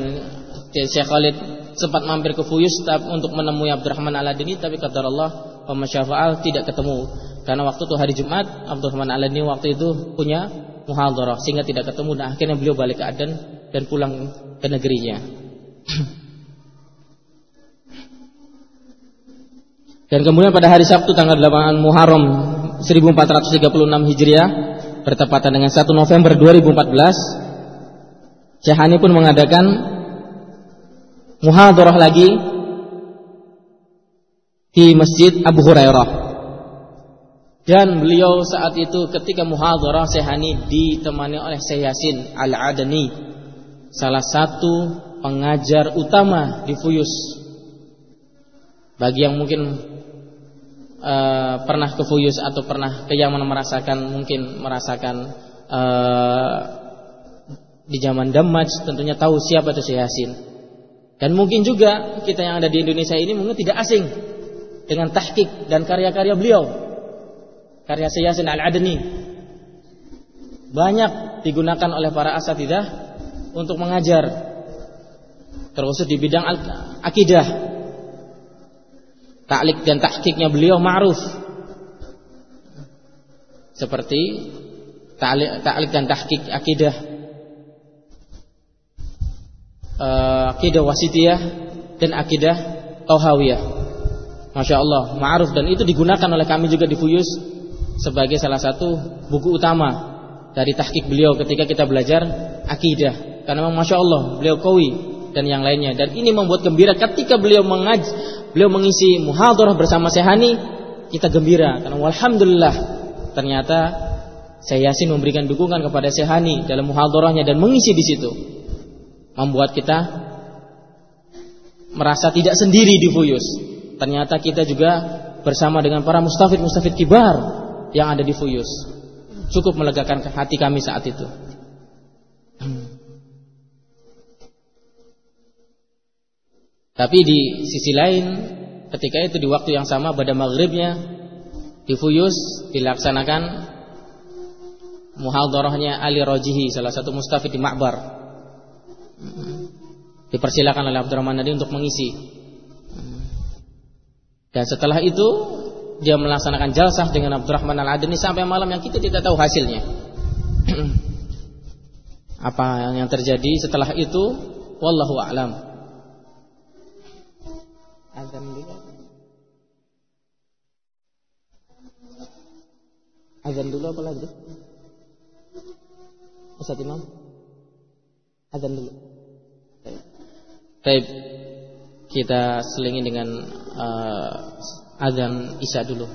Syekh Khalid sempat mampir ke Fuyus untuk menemui Abdurrahman Al-Adini tapi kata Allah pemasyafa'al tidak ketemu. Karena waktu itu hari Jumat Abdurrahman Al-Adini waktu itu punya muhadharah sehingga tidak ketemu dan akhirnya beliau balik ke Aden dan pulang ke negerinya. Dan kemudian pada hari Sabtu tanggal 8 Muharram 1436 Hijriah bertepatan dengan 1 November 2014 Syahani pun mengadakan muhadharah lagi di Masjid Abu Hurairah. Dan beliau saat itu ketika muhadharah Syahani ditemani oleh Syekh Yasin Al-Adani, salah satu pengajar utama di Fuyus. Bagi yang mungkin uh, pernah ke Fuyus atau pernah ke Yaman merasakan mungkin merasakan uh, di zaman Damaj tentunya tahu siapa itu Syekh Yasin. Dan mungkin juga kita yang ada di Indonesia ini mungkin tidak asing dengan tahqiq dan karya-karya beliau. Karya Syekh Yasin Al-Adni. Banyak digunakan oleh para asatidah untuk mengajar terkhusus di bidang akidah. Taklik dan tahqiqnya beliau ma'ruf. Seperti taklik dan tahqiq akidah uh, akidah wasitiyah dan akidah tauhawiyah. Masya Allah, ma'ruf dan itu digunakan oleh kami juga di Fuyus sebagai salah satu buku utama dari tahqiq beliau ketika kita belajar akidah. Karena memang Masya Allah, beliau kawi dan yang lainnya. Dan ini membuat gembira ketika beliau mengaj, beliau mengisi muhadharah bersama Sehani, kita gembira karena alhamdulillah ternyata saya Yasin memberikan dukungan kepada Sehani dalam muhadharahnya dan mengisi di situ membuat kita merasa tidak sendiri di Fuyus. Ternyata kita juga bersama dengan para mustafid-mustafid kibar yang ada di Fuyus. Cukup melegakan hati kami saat itu. Tapi di sisi lain ketika itu di waktu yang sama pada maghribnya di Fuyus dilaksanakan muhadharahnya Ali Rojihi salah satu mustafid di Ma'bar Dipersilakan oleh Abdurrahman Nadi untuk mengisi. Dan setelah itu dia melaksanakan jalsah dengan Abdurrahman Al-Adni sampai malam yang kita tidak tahu hasilnya. Apa yang terjadi setelah itu wallahu a'lam. Azan dulu. Azan dulu apa lagi? Ustaz Imam? Azan dulu. Baik, kita selingi dengan uh, azan isya dulu.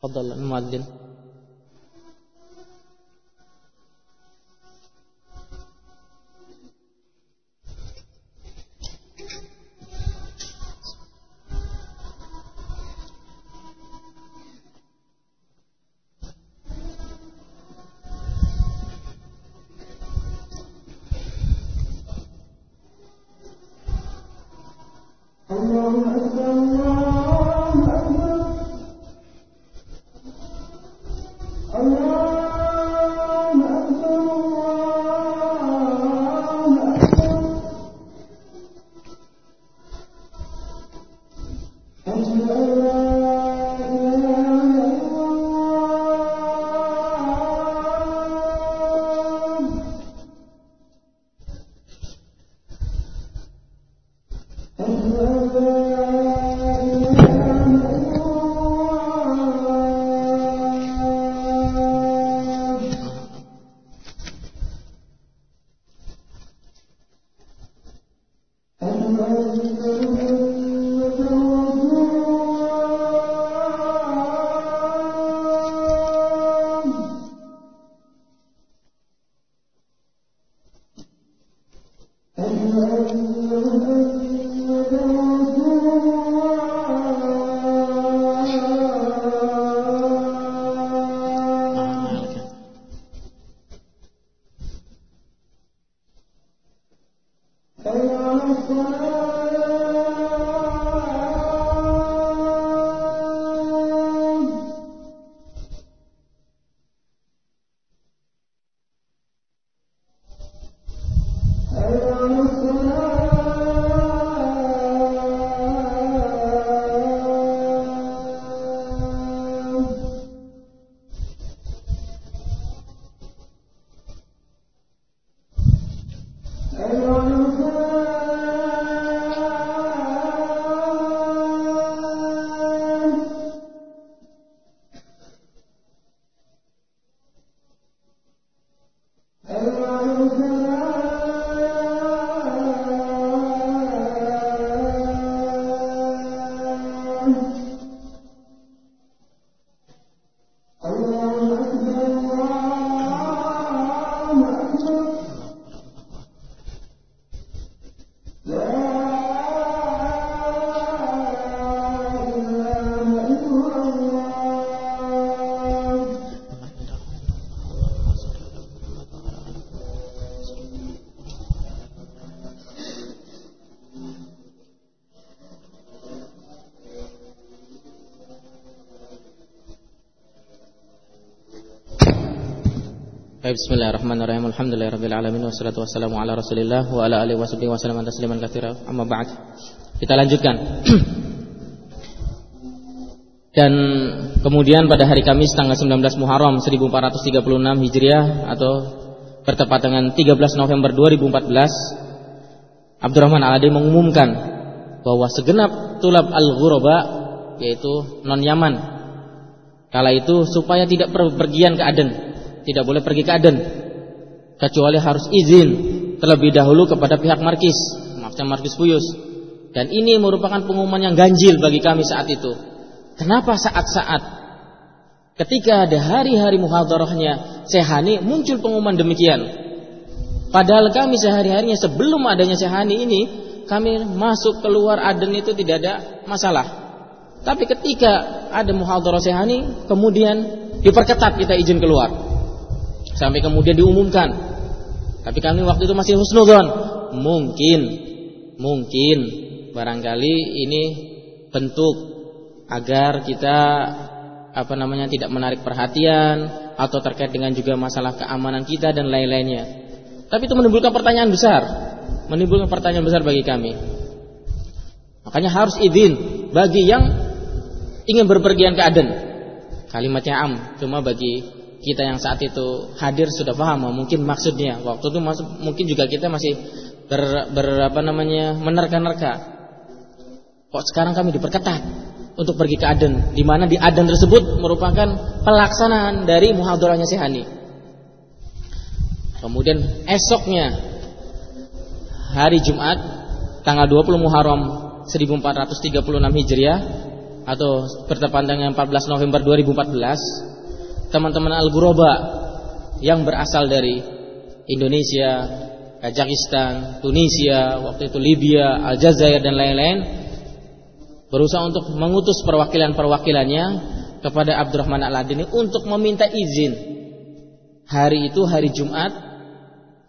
Fadhal muadzin. Bismillahirrahmanirrahim. Alhamdulillahirabbil alamin wassalatu wassalamu ala Rasulillah wa ala alihi wasallam tasliman katsira. Amma ba'd. Kita lanjutkan. Dan kemudian pada hari Kamis tanggal 19 Muharram 1436 Hijriah atau bertepat dengan 13 November 2014 Abdurrahman Al-Adi mengumumkan bahwa segenap tulab al-ghuraba yaitu non Yaman kala itu supaya tidak pergian ke Aden tidak boleh pergi ke Aden kecuali harus izin terlebih dahulu kepada pihak markis, maafnya markis Buyus. Dan ini merupakan pengumuman yang ganjil bagi kami saat itu. Kenapa saat-saat ketika ada hari-hari muhadarahnya Sehani muncul pengumuman demikian? Padahal kami sehari-harinya sebelum adanya Sehani ini kami masuk keluar Aden itu tidak ada masalah. Tapi ketika ada muhadarah Sehani kemudian diperketat kita izin keluar sampai kemudian diumumkan. Tapi kami waktu itu masih husnudon. Mungkin, mungkin barangkali ini bentuk agar kita apa namanya tidak menarik perhatian atau terkait dengan juga masalah keamanan kita dan lain-lainnya. Tapi itu menimbulkan pertanyaan besar, menimbulkan pertanyaan besar bagi kami. Makanya harus izin bagi yang ingin berpergian ke Aden. Kalimatnya am, cuma bagi kita yang saat itu hadir sudah paham mungkin maksudnya. Waktu itu masuk mungkin juga kita masih ber, ber apa namanya menerka-nerka. Kok sekarang kami diperketat untuk pergi ke Aden? Di mana di Aden tersebut merupakan pelaksanaan dari muhadarahnya Sehani kemudian esoknya hari Jumat tanggal 20 Muharram 1436 Hijriah atau bertepatan dengan 14 November 2014 teman-teman Al-Ghuraba yang berasal dari Indonesia, Kazakhstan, Tunisia, waktu itu Libya, Aljazair dan lain-lain berusaha untuk mengutus perwakilan-perwakilannya kepada Abdurrahman Al-Adini untuk meminta izin. Hari itu hari Jumat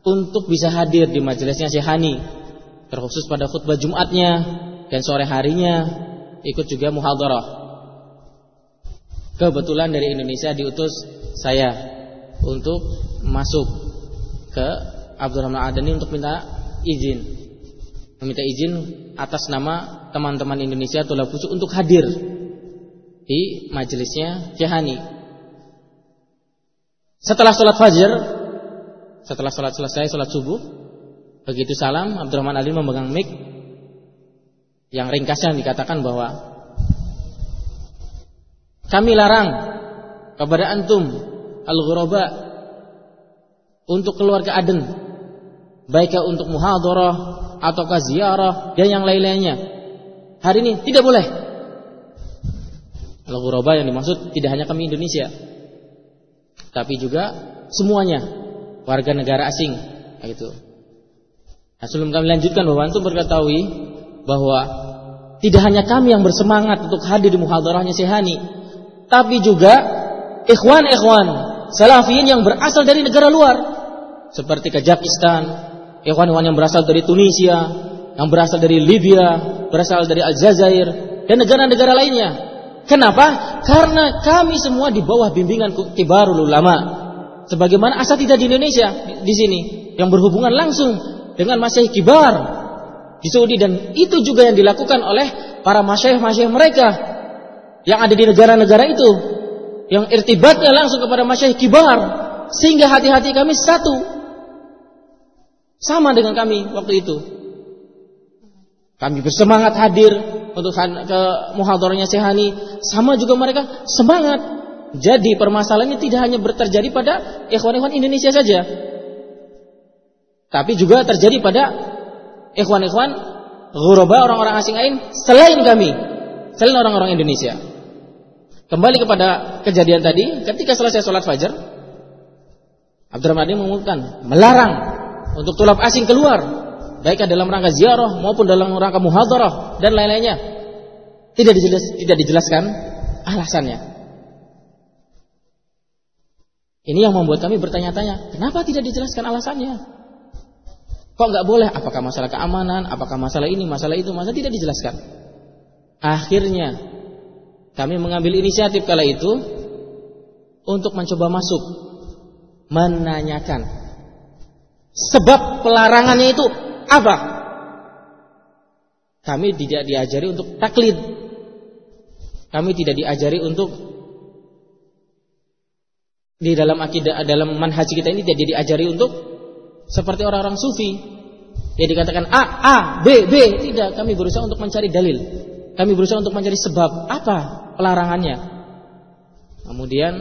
untuk bisa hadir di majelisnya Syehani terkhusus pada khutbah Jumatnya dan sore harinya ikut juga muhadarah Kebetulan dari Indonesia diutus saya untuk masuk ke Abdurrahman Adani untuk minta izin. Meminta izin atas nama teman-teman Indonesia Tulafusu untuk hadir di majelisnya Jahani. Setelah sholat fajar, setelah sholat selesai, sholat subuh, begitu salam, Abdurrahman Ali memegang mic yang ringkasnya dikatakan bahwa kami larang kepada antum al-ghuraba untuk keluar ke Aden, baik untuk muhadharah atau ziarah dan yang lain-lainnya. Hari ini tidak boleh. Al-ghuraba yang dimaksud tidak hanya kami Indonesia, tapi juga semuanya warga negara asing. Itu. Nah, sebelum kami lanjutkan bahwa antum berketahui bahwa tidak hanya kami yang bersemangat untuk hadir di muhadharahnya Sehani, tapi juga ikhwan-ikhwan salafiyin yang berasal dari negara luar seperti Kazakhstan, ikhwan-ikhwan yang berasal dari Tunisia, yang berasal dari Libya, berasal dari Aljazair dan negara-negara lainnya. Kenapa? Karena kami semua di bawah bimbingan kibarul ulama. Sebagaimana tidak di Indonesia di, sini yang berhubungan langsung dengan masyayikh kibar di Saudi dan itu juga yang dilakukan oleh para masyayikh-masyayikh mereka yang ada di negara-negara itu. Yang irtibatnya langsung kepada masyayikh kibar. Sehingga hati-hati kami satu. Sama dengan kami waktu itu. Kami bersemangat hadir untuk ke muhadharahnya Sehani sama juga mereka semangat. Jadi permasalahannya tidak hanya terjadi pada ikhwan-ikhwan Indonesia saja. Tapi juga terjadi pada ikhwan-ikhwan ghuraba orang-orang asing lain selain kami. Selain orang-orang Indonesia Kembali kepada kejadian tadi, ketika selesai sholat fajar, Abdurrahman mengumumkan melarang untuk tulap asing keluar, baik dalam rangka ziarah maupun dalam rangka muhadarah dan lain-lainnya. Tidak dijelas, tidak dijelaskan alasannya. Ini yang membuat kami bertanya-tanya, kenapa tidak dijelaskan alasannya? Kok nggak boleh? Apakah masalah keamanan? Apakah masalah ini, masalah itu? Masa tidak dijelaskan? Akhirnya kami mengambil inisiatif kala itu untuk mencoba masuk menanyakan sebab pelarangannya itu apa? Kami tidak diajari untuk taklid. Kami tidak diajari untuk di dalam akidah dalam manhaj kita ini tidak diajari untuk seperti orang-orang sufi. Ya dikatakan A, A, B, B, tidak. Kami berusaha untuk mencari dalil. Kami berusaha untuk mencari sebab apa pelarangannya. Kemudian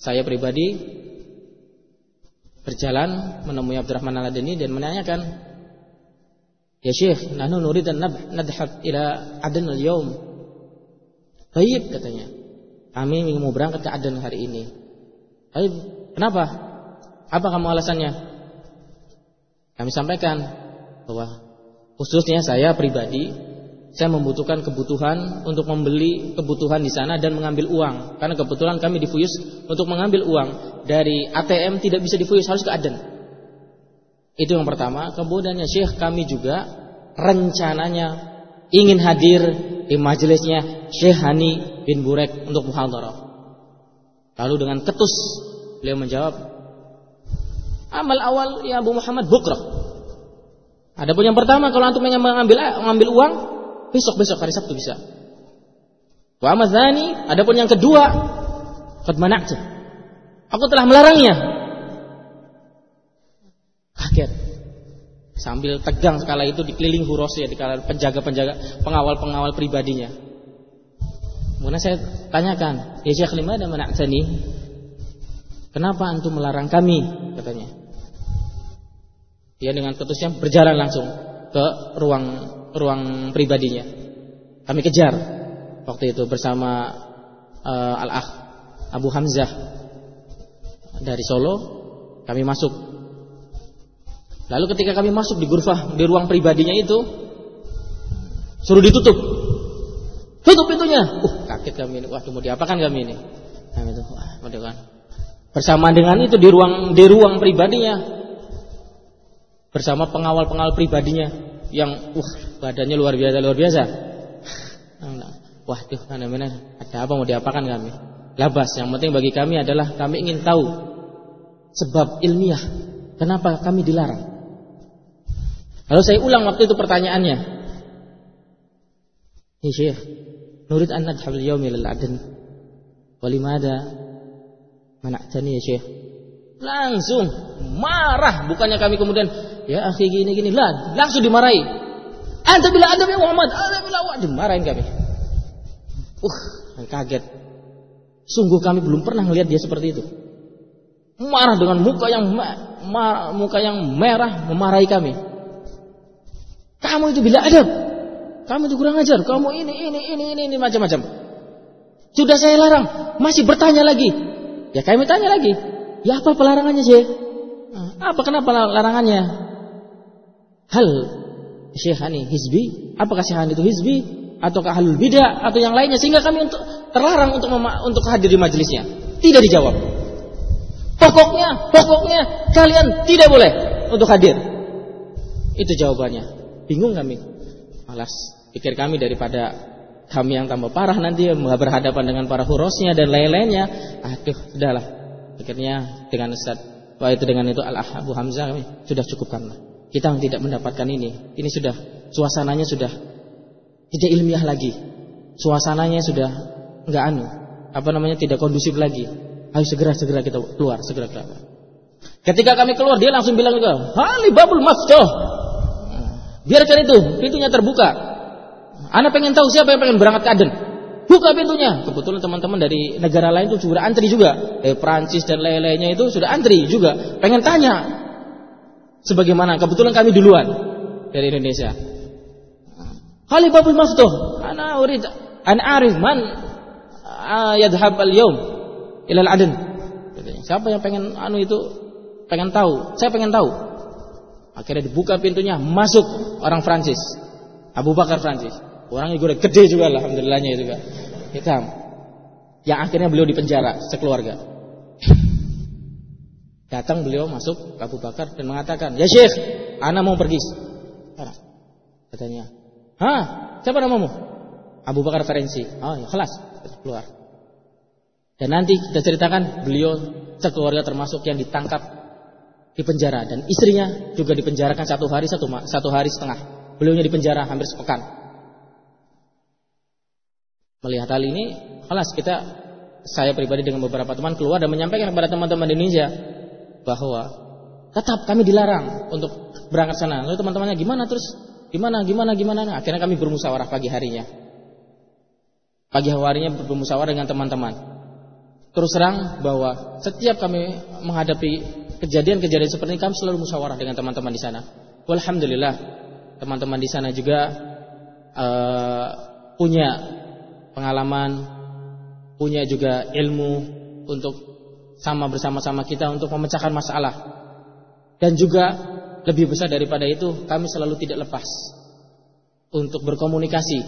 saya pribadi berjalan menemui Abdurrahman Al-Adani dan menanyakan, "Ya Syekh, nahnu nurid an nadhhab ila Aden al-yawm." Baik katanya. Kami ingin mau berangkat ke Aden hari ini. Baik, kenapa? Apa kamu alasannya? Kami sampaikan bahwa khususnya saya pribadi saya membutuhkan kebutuhan untuk membeli kebutuhan di sana dan mengambil uang. Karena kebetulan kami di Fuyus untuk mengambil uang dari ATM tidak bisa di Fuyus harus ke Aden. Itu yang pertama. Kemudiannya Syekh kami juga rencananya ingin hadir di majelisnya Syekh Hani bin Burek untuk muhadharah. Lalu dengan ketus beliau menjawab, amal awal ya Abu Muhammad bukrah. Adapun yang pertama kalau ingin mengambil mengambil uang besok-besok hari Sabtu bisa. Wa amadzani, adapun yang kedua, qad mana'tu. Aku telah melarangnya. Kaget. Sambil tegang sekala itu dikeliling huros ya, dikala penjaga-penjaga, pengawal-pengawal pribadinya. Kemudian saya tanyakan, "Ya Syekh lima ada mana'tani?" Kenapa antum melarang kami? katanya. Dia dengan ketusnya berjalan langsung ke ruang ruang pribadinya. Kami kejar waktu itu bersama uh, Al-Akh Abu Hamzah dari Solo. Kami masuk. Lalu ketika kami masuk di gurfah di ruang pribadinya itu suruh ditutup. Tutup pintunya. Uh, kaget kami ini. Waduh, mau diapakan kami ini? Kami itu, wah, kan. Bersama dengan itu di ruang di ruang pribadinya bersama pengawal-pengawal pribadinya yang uh badannya luar biasa luar biasa. Wah, tuh mana mana ada apa mau diapakan kami? Labas, yang penting bagi kami adalah kami ingin tahu sebab ilmiah kenapa kami dilarang. Lalu saya ulang waktu itu pertanyaannya. Ya Syekh, nurid an nadhhab al-yawm ila al-adn. Walimada mana'tani ya Syekh? Langsung marah, bukannya kami kemudian ya akhi gini gini. Lah langsung dimarahi. Anda bila ada ya Muhammad. Anda bila wa dimarahin kami. Uh kaget. Sungguh kami belum pernah melihat dia seperti itu. Marah dengan muka yang muka yang merah memarahi kami. Kamu itu bila adab. Kamu itu kurang ajar. Kamu ini ini ini ini, ini macam-macam. Sudah saya larang. Masih bertanya lagi. Ya kami tanya lagi. Ya apa pelarangannya sih apa kenapa larangannya hal Syekhani hizbi? Apakah Syekhani itu hizbi? Ataukah halul bidah? Atau yang lainnya? Sehingga kami untuk terlarang untuk untuk hadir di majelisnya. Tidak dijawab. Pokoknya, pokoknya kalian tidak boleh untuk hadir. Itu jawabannya. Bingung kami. Malas pikir kami daripada kami yang tambah parah nanti berhadapan dengan para hurosnya dan lain-lainnya. Aduh, sudahlah. Akhirnya dengan Ustaz, wah itu dengan itu Al Abu Hamzah kami sudah cukupkanlah. Kita tidak mendapatkan ini. Ini sudah suasananya sudah tidak ilmiah lagi. Suasananya sudah enggak anu, apa namanya tidak kondusif lagi. Ayo segera segera kita keluar, segera keluar. Ketika kami keluar dia langsung bilang juga, "Hali babul maftuh." Biarkan itu, pintunya terbuka. Anak pengen tahu siapa yang pengen berangkat ke Aden. Buka pintunya. Kebetulan teman-teman dari negara lain itu sudah antri juga. Dari Prancis dan lain-lainnya itu sudah antri juga. Pengen tanya sebagaimana kebetulan kami duluan dari Indonesia. Khalifahul maftuh. Ana urid an arif man yadhhab al-yawm ila al-adn. Siapa yang pengen anu itu pengen tahu? Saya pengen tahu. Akhirnya dibuka pintunya, masuk orang Prancis. Abu Bakar Prancis. Orangnya juga gede juga alhamdulillahnya itu kan. Hitam. Yang akhirnya beliau dipenjara sekeluarga. Datang beliau masuk Abu Bakar dan mengatakan, "Ya Syekh, ana mau pergi." Katanya, "Hah? Siapa namamu?" Abu Bakar Ferenci. Oh, ya kelas. Keluar. Dan nanti kita ceritakan beliau sekeluarga termasuk yang ditangkap di penjara dan istrinya juga dipenjarakan satu hari satu satu hari setengah. Beliaunya dipenjara hampir sepekan. Melihat hal ini, kelas kita saya pribadi dengan beberapa teman keluar dan menyampaikan kepada teman-teman di Indonesia bahwa tetap kami dilarang untuk berangkat sana. Lalu teman-temannya gimana terus? Gimana gimana gimana? Nah, akhirnya kami bermusyawarah pagi harinya. Pagi harinya bermusyawarah dengan teman-teman terus terang bahwa setiap kami menghadapi kejadian-kejadian seperti ini kami selalu musyawarah dengan teman-teman di sana. Alhamdulillah teman-teman di sana juga uh, punya pengalaman, punya juga ilmu untuk sama bersama-sama kita untuk memecahkan masalah. Dan juga lebih besar daripada itu, kami selalu tidak lepas untuk berkomunikasi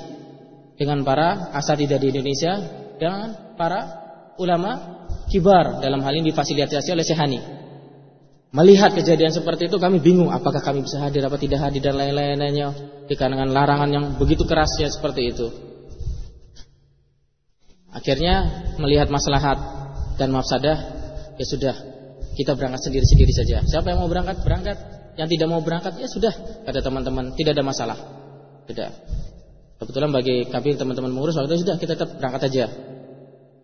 dengan para asatidah di Indonesia dengan para ulama kibar dalam hal ini difasilitasi oleh Sehani. Melihat kejadian seperti itu kami bingung apakah kami bisa hadir apa tidak hadir dan lain-lainnya dikarenakan larangan yang begitu kerasnya seperti itu. Akhirnya melihat maslahat dan mafsadah ya sudah kita berangkat sendiri-sendiri saja. Siapa yang mau berangkat berangkat, yang tidak mau berangkat ya sudah kata teman-teman tidak ada masalah. Tidak. Kebetulan bagi kami teman-teman mengurus waktu itu sudah kita tetap berangkat aja.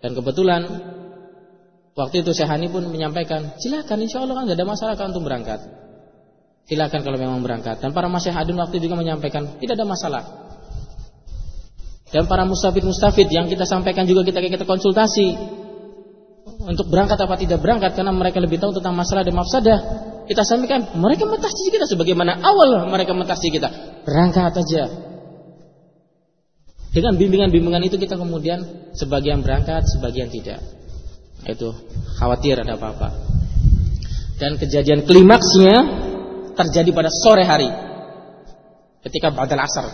Dan kebetulan waktu itu Syekh Hani pun menyampaikan, silakan insya Allah kan tidak ada masalah kalau untuk berangkat. Silakan kalau memang berangkat. Dan para masyahadun waktu itu juga menyampaikan, tidak ada masalah. Dan para mustafid-mustafid yang kita sampaikan juga kita kita konsultasi untuk berangkat apa tidak berangkat karena mereka lebih tahu tentang masalah dan mafsadah. Kita sampaikan, mereka mentasi kita sebagaimana awal mereka mentasi kita. Berangkat aja. Dengan bimbingan-bimbingan itu kita kemudian sebagian berangkat, sebagian tidak. Itu khawatir ada apa-apa. Dan kejadian klimaksnya terjadi pada sore hari. Ketika Ba'dal Asar.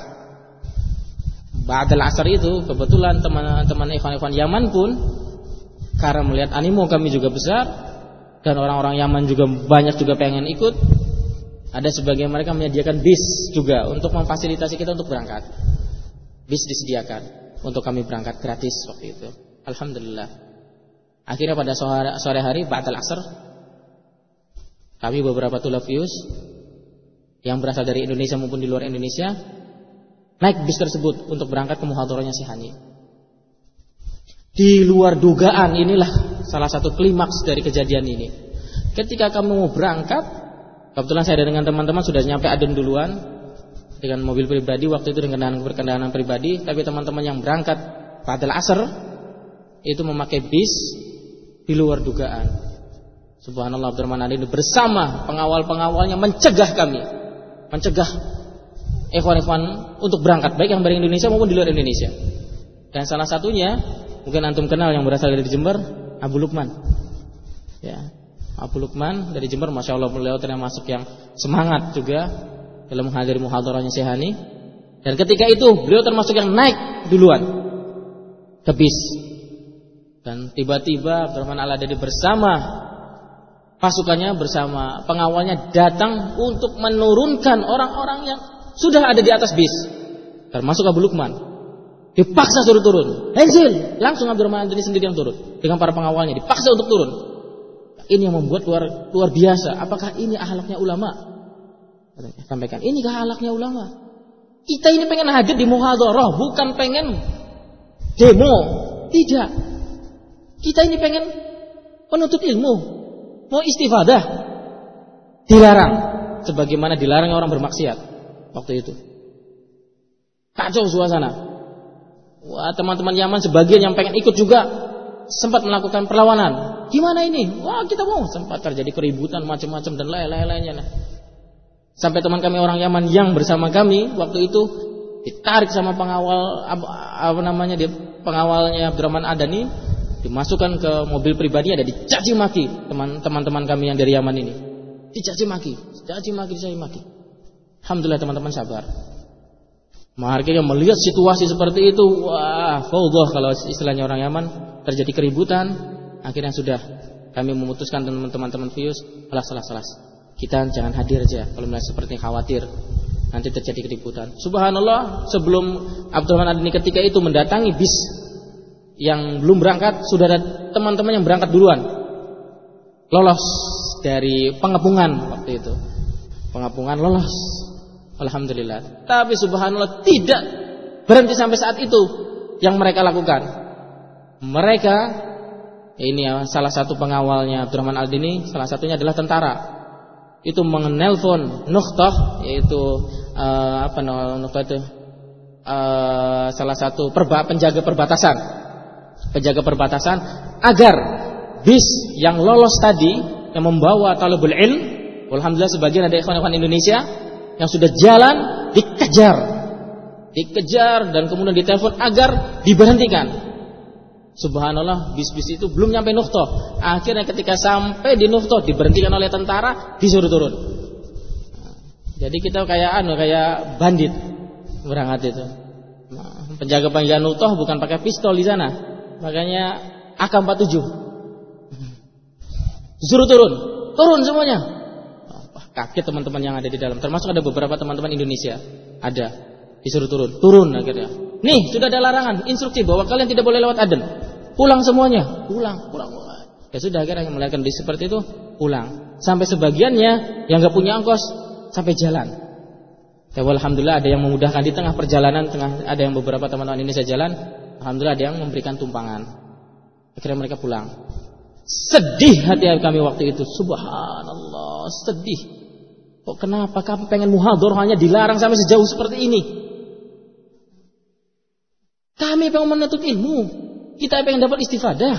Ba'dal Asar itu kebetulan teman-teman ikhwan-ikhwan Yaman pun karena melihat animo kami juga besar dan orang-orang Yaman juga banyak juga pengen ikut. Ada sebagian mereka menyediakan bis juga untuk memfasilitasi kita untuk berangkat bis disediakan untuk kami berangkat gratis waktu itu. Alhamdulillah. Akhirnya pada sore, hari Ba'dal Asr kami beberapa tulafius yang berasal dari Indonesia maupun di luar Indonesia naik bis tersebut untuk berangkat ke muhadharahnya si Hani. Di luar dugaan inilah salah satu klimaks dari kejadian ini. Ketika kamu mau berangkat, kebetulan saya dengan teman-teman sudah nyampe Aden duluan, dengan mobil pribadi waktu itu dengan kendaraan pribadi tapi teman-teman yang berangkat pada asar itu memakai bis di luar dugaan Subhanallah Abdurrahman Ali bersama pengawal-pengawalnya mencegah kami mencegah ikhwan-ikhwan untuk berangkat baik yang dari Indonesia maupun di luar Indonesia dan salah satunya mungkin antum kenal yang berasal dari Jember Abu Lukman ya Abu Lukman dari Jember Masya Allah beliau termasuk yang semangat juga dalam menghadiri muhadharahnya Syahani. Dan ketika itu beliau termasuk yang naik duluan ke bis. Dan tiba-tiba Abdurrahman Al-Adadi bersama pasukannya bersama pengawalnya datang untuk menurunkan orang-orang yang sudah ada di atas bis. Termasuk Abu Lukman. Dipaksa suruh turun. Enzil, langsung Abdurrahman Al-Adadi sendiri yang turun dengan para pengawalnya dipaksa untuk turun. Ini yang membuat luar luar biasa. Apakah ini ahlaknya ulama? Sampaikan, ini kehalaknya ulama. Kita ini pengen hadir di muhadharah, bukan pengen demo. Tidak. Kita ini pengen penuntut ilmu, mau istifadah. Dilarang sebagaimana dilarang orang bermaksiat waktu itu. Kacau suasana. Wah, teman-teman Yaman sebagian yang pengen ikut juga sempat melakukan perlawanan. Gimana ini? Wah, kita mau sempat terjadi keributan macam-macam dan lain-lainnya. Sampai teman kami orang Yaman yang bersama kami waktu itu ditarik sama pengawal apa, apa namanya dia pengawalnya Abdurrahman Adani dimasukkan ke mobil pribadi ada dicaci maki teman-teman kami yang dari Yaman ini. Dicaci maki, dicaci maki, dicaci maki. Alhamdulillah teman-teman sabar. Akhirnya melihat situasi seperti itu, wah, faudah kalau istilahnya orang Yaman terjadi keributan, akhirnya sudah kami memutuskan teman-teman Fius, alas kita jangan hadir aja kalau melihat seperti khawatir nanti terjadi keributan. Subhanallah, sebelum Abdurrahman Adini ketika itu mendatangi bis yang belum berangkat, sudah ada teman-teman yang berangkat duluan. lolos dari pengepungan waktu itu. Pengepungan lolos. Alhamdulillah. Tapi subhanallah tidak berhenti sampai saat itu yang mereka lakukan. Mereka ini ya salah satu pengawalnya Abdurrahman Aldini, salah satunya adalah tentara. Itu menelpon Nuqtah yaitu uh, apa Nuqtah itu uh, salah satu perba, penjaga perbatasan. Penjaga perbatasan agar bis yang lolos tadi yang membawa talabul ilm, alhamdulillah sebagian ada ikhwan-ikhwan Indonesia yang sudah jalan dikejar. Dikejar dan kemudian ditelepon agar diberhentikan Subhanallah, bis-bis itu belum nyampe Nufto. Akhirnya ketika sampai di Nufto diberhentikan oleh tentara, disuruh turun. Jadi kita kayak anu, kayak bandit berangkat itu. Nah, penjaga penjaga Nufto bukan pakai pistol di sana. Makanya AK-47. Disuruh turun. Turun semuanya. Kaget teman-teman yang ada di dalam. Termasuk ada beberapa teman-teman Indonesia. Ada. Disuruh turun. Turun akhirnya. Nih, sudah ada larangan, instruksi bahwa kalian tidak boleh lewat Aden. Pulang semuanya, pulang, pulang, pulang. Ya sudah akhirnya yang kondisi seperti itu, pulang. Sampai sebagiannya yang nggak punya ongkos sampai jalan. Ya alhamdulillah ada yang memudahkan di tengah perjalanan, tengah ada yang beberapa teman-teman saya jalan, alhamdulillah ada yang memberikan tumpangan. Akhirnya mereka pulang. Sedih hati kami waktu itu, subhanallah, sedih. Kok kenapa kami pengen muhadhar hanya dilarang sampai sejauh seperti ini? Kami pengen menuntut ilmu, kita pengen dapat istifadah.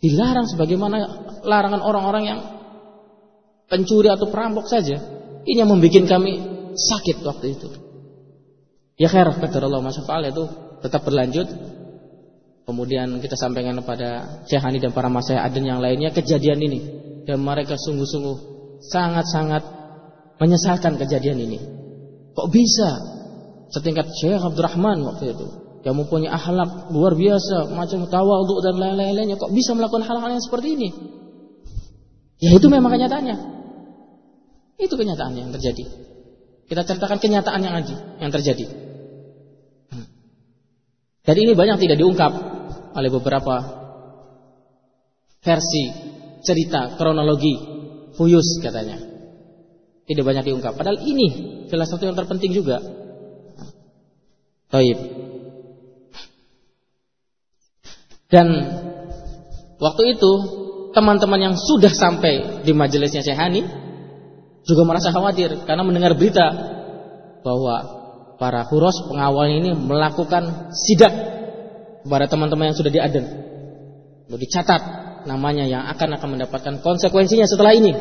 Dilarang sebagaimana larangan orang-orang yang pencuri atau perampok saja. Ini yang membuat kami sakit waktu itu. Ya khair kata Allah Masya itu tetap berlanjut. Kemudian kita sampaikan kepada Syekh Hani dan para masaya aden yang lainnya kejadian ini. Dan mereka sungguh-sungguh sangat-sangat menyesalkan kejadian ini. Kok bisa setingkat Syekh Abdurrahman waktu itu yang mempunyai akhlak luar biasa, macam tawadhu dan lain-lainnya kok bisa melakukan hal-hal yang seperti ini? Ya itu memang kenyataannya. Itu kenyataan yang terjadi. Kita ceritakan kenyataan yang yang terjadi. Jadi ini banyak tidak diungkap oleh beberapa versi cerita kronologi Fuyus katanya. Tidak banyak diungkap. Padahal ini salah satu yang terpenting juga. Taib. Dan waktu itu teman-teman yang sudah sampai di majelisnya Syekh Hani juga merasa khawatir karena mendengar berita bahwa para huros pengawal ini melakukan sidak kepada teman-teman yang sudah di Aden. Untuk dicatat namanya yang akan akan mendapatkan konsekuensinya setelah ini.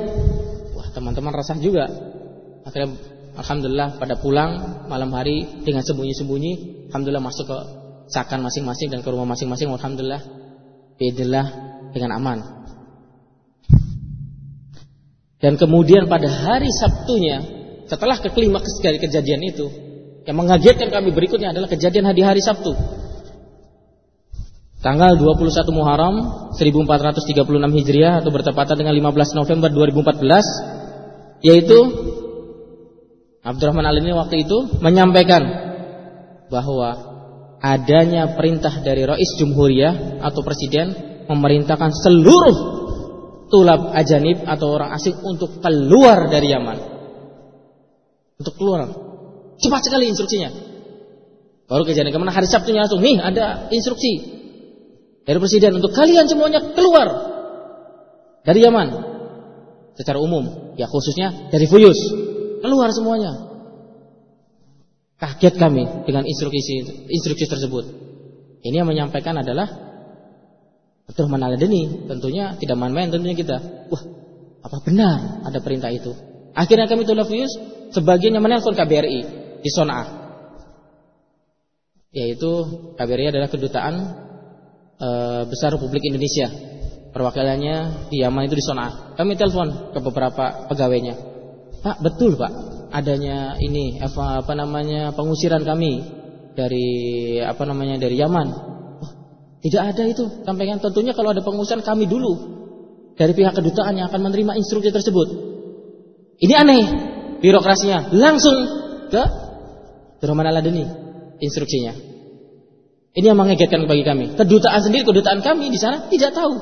Wah, teman-teman resah juga. Akhirnya alhamdulillah pada pulang malam hari dengan sembunyi-sembunyi alhamdulillah masuk ke sakan masing-masing dan ke rumah masing-masing alhamdulillah biidillah dengan aman. Dan kemudian pada hari Sabtunya setelah ke klimaks dari kejadian itu yang mengagetkan kami berikutnya adalah kejadian hari hari Sabtu. Tanggal 21 Muharram 1436 Hijriah atau bertepatan dengan 15 November 2014 yaitu Abdurrahman Al ini waktu itu menyampaikan bahwa adanya perintah dari Rais Jumhuriyah atau presiden memerintahkan seluruh tulab ajanib atau orang asing untuk keluar dari Yaman. Untuk keluar. Cepat sekali instruksinya. Baru kejadian ke mana hari Sabtunya langsung nih ada instruksi dari presiden untuk kalian semuanya keluar dari Yaman secara umum ya khususnya dari Fuyus keluar semuanya Kaget kami dengan instruksi instruksi tersebut. Ini yang menyampaikan adalah Abdurrahman Al-Adani. Tentunya tidak main-main tentunya kita. Wah, apa benar ada perintah itu? Akhirnya kami Tulafius sebagian yang menelpon KBRI di Son'a. Yaitu KBRI adalah kedutaan e, besar Republik Indonesia. Perwakilannya di Yaman itu di Son'a. Kami telepon ke beberapa pegawainya. Pak, betul Pak adanya ini apa, apa namanya pengusiran kami dari apa namanya dari Yaman. Oh, tidak ada itu. Sampaikan tentunya kalau ada pengusiran kami dulu dari pihak kedutaan yang akan menerima instruksi tersebut. Ini aneh birokrasinya langsung ke Roman Aladeni instruksinya. Ini yang mengagetkan bagi kami. Kedutaan sendiri, kedutaan kami di sana tidak tahu.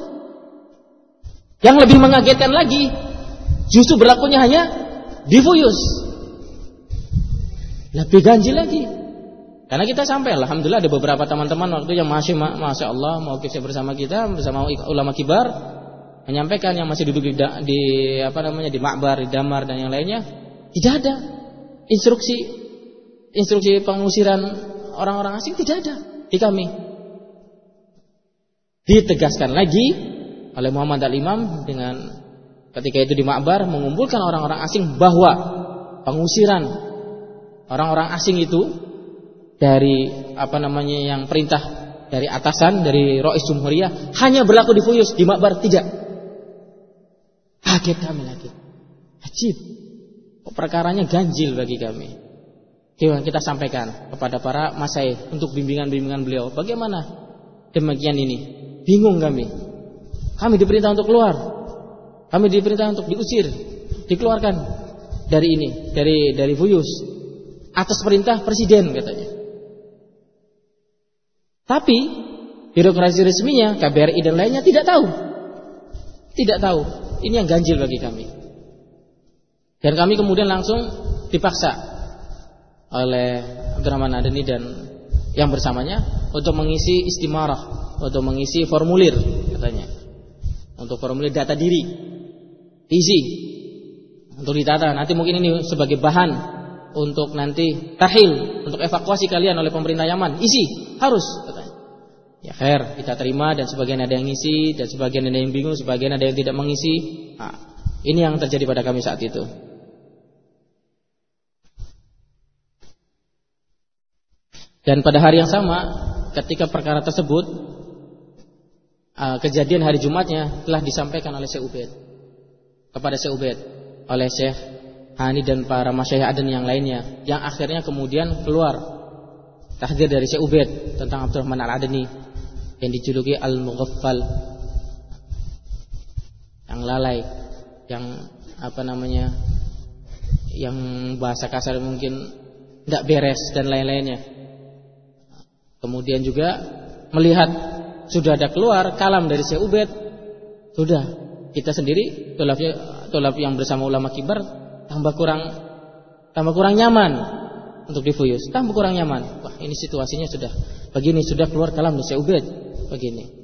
Yang lebih mengagetkan lagi, justru berlakunya hanya di Fuyus. Lebih ganjil lagi. Karena kita sampai, alhamdulillah ada beberapa teman-teman waktu yang masih, masya Allah, mau kisah bersama kita, bersama ulama kibar, menyampaikan yang masih duduk di, di apa namanya di makbar, di damar dan yang lainnya, tidak ada instruksi instruksi pengusiran orang-orang asing tidak ada di kami. Ditegaskan lagi oleh Muhammad al-Imam dengan ketika itu di makbar mengumpulkan orang-orang asing bahwa pengusiran orang-orang asing itu dari apa namanya yang perintah dari atasan dari Rois Jumhuriyah hanya berlaku di Fuyus di Makbar tidak. Kaget kami lagi. Ajib. Perkaranya ganjil bagi kami. Dewan kita sampaikan kepada para masai untuk bimbingan-bimbingan beliau. Bagaimana demikian ini? Bingung kami. Kami diperintah untuk keluar. Kami diperintah untuk diusir, dikeluarkan dari ini, dari dari Fuyus atas perintah presiden katanya. Tapi birokrasi resminya, KBRI dan lainnya tidak tahu. Tidak tahu. Ini yang ganjil bagi kami. Dan kami kemudian langsung dipaksa oleh Abdurrahman Adani dan yang bersamanya untuk mengisi istimarah, untuk mengisi formulir katanya. Untuk formulir data diri. Isi untuk ditata. Nanti mungkin ini sebagai bahan untuk nanti tahil untuk evakuasi kalian oleh pemerintah Yaman. Isi harus katanya. Ya khair, kita terima dan sebagian ada yang ngisi dan sebagian ada yang bingung, sebagian ada yang tidak mengisi. Nah, ini yang terjadi pada kami saat itu. Dan pada hari yang sama, ketika perkara tersebut uh, kejadian hari Jumatnya telah disampaikan oleh Syekh Ubaid. Kepada Syekh Ubaid oleh Syekh Hani dan para masyayikh adan yang lainnya yang akhirnya kemudian keluar tahdir dari Syekh Ubaid tentang Abdurrahman Al-Adani yang dijuluki al-mughaffal. Yang lalai yang apa namanya yang bahasa kasar mungkin tidak beres dan lain-lainnya kemudian juga melihat sudah ada keluar kalam dari Syekh Ubed sudah. Kita sendiri tulaf tulaf yang bersama ulama kibar tambah kurang tambah kurang nyaman untuk difuyus. Tambah kurang nyaman. Wah ini situasinya sudah begini sudah keluar kalam dari Syekh Ubed begini.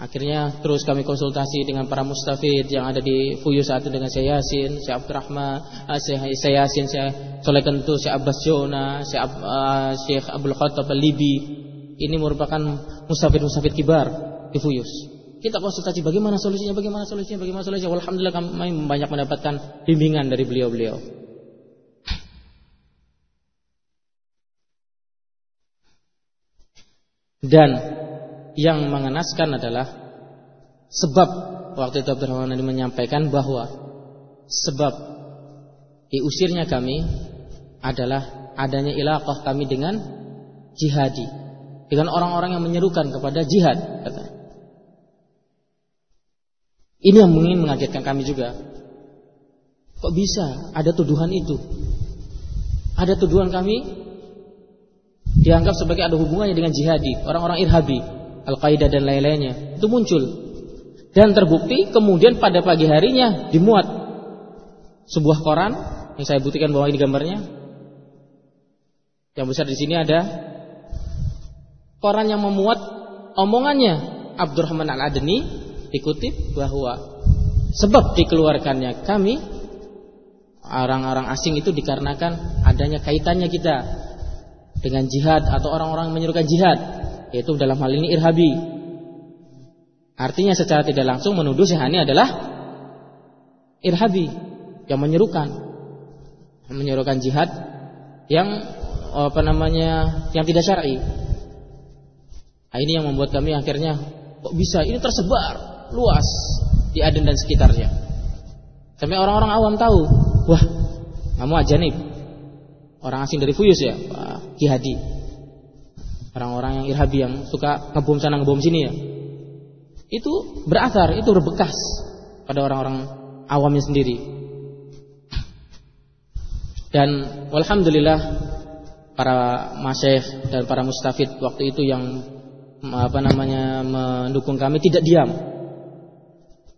Akhirnya terus kami konsultasi dengan para mustafid yang ada di Fuyu saat itu dengan Syekh Yasin, Syekh Abdurrahman, uh, Syekh Yasin, Syekh Soleh Kentu, Syekh Abbas Jona, Syekh, uh, Syekh Abdul Khattab Al-Libi. Ini merupakan mustafid-mustafid kibar di Fuyus. Kita konsultasi bagaimana solusinya, bagaimana solusinya, bagaimana solusinya. Alhamdulillah kami banyak mendapatkan bimbingan dari beliau-beliau. Dan yang mengenaskan adalah sebab waktu itu Abdurrahman Ali menyampaikan bahwa sebab diusirnya kami adalah adanya ilaqah kami dengan jihadi dengan orang-orang yang menyerukan kepada jihad kata. Ini yang ingin mengagetkan kami juga. Kok bisa ada tuduhan itu? Ada tuduhan kami dianggap sebagai ada hubungannya dengan jihadi, orang-orang irhabi. Al-Qaeda dan lain-lainnya itu muncul. Dan terbukti kemudian pada pagi harinya dimuat sebuah koran yang saya buktikan bahwa ini gambarnya. Yang besar di sini ada koran yang memuat omongannya Abdurrahman Al-Adni dikutip bahwa sebab dikeluarkannya kami orang-orang asing itu dikarenakan adanya kaitannya kita dengan jihad atau orang-orang yang menyerukan jihad yaitu dalam hal ini irhabi. Artinya secara tidak langsung menuduh Syahani adalah irhabi yang menyerukan menyerukan jihad yang apa namanya yang tidak syar'i. Nah, ini yang membuat kami akhirnya kok bisa ini tersebar luas di Aden dan sekitarnya. Sampai orang-orang awam tahu, wah, kamu ajanib. Orang asing dari Fuyus ya, wah, jihadi. Orang-orang yang irhabi yang suka ngebom sana ngebom sini ya. Itu berasar, itu berbekas pada orang-orang awamnya sendiri. Dan alhamdulillah para masyayikh dan para mustafid waktu itu yang apa namanya mendukung kami tidak diam.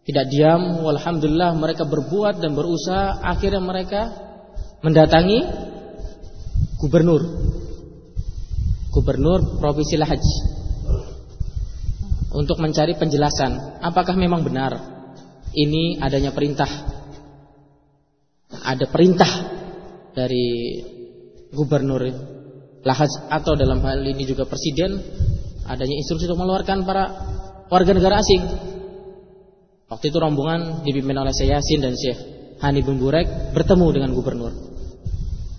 tidak diam, walhamdulillah mereka berbuat dan berusaha, akhirnya mereka mendatangi gubernur. Gubernur Provinsi Lahaj untuk mencari penjelasan apakah memang benar ini adanya perintah ada perintah dari gubernur Lahaj atau dalam hal ini juga presiden adanya instruksi untuk mengeluarkan para warga negara asing Waktu itu rombongan dipimpin oleh Syekh Yasin dan Syekh Hani bin bertemu dengan gubernur.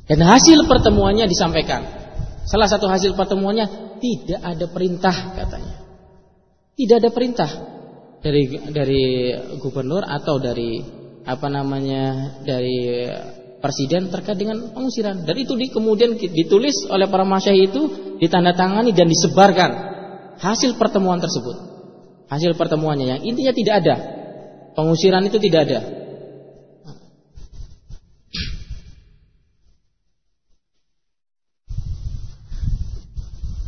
Dan hasil pertemuannya disampaikan. Salah satu hasil pertemuannya tidak ada perintah katanya. Tidak ada perintah dari dari gubernur atau dari apa namanya dari presiden terkait dengan pengusiran. Dan itu di, kemudian ditulis oleh para masyayikh itu ditandatangani dan disebarkan hasil pertemuan tersebut. Hasil pertemuannya yang intinya tidak ada Pengusiran itu tidak ada.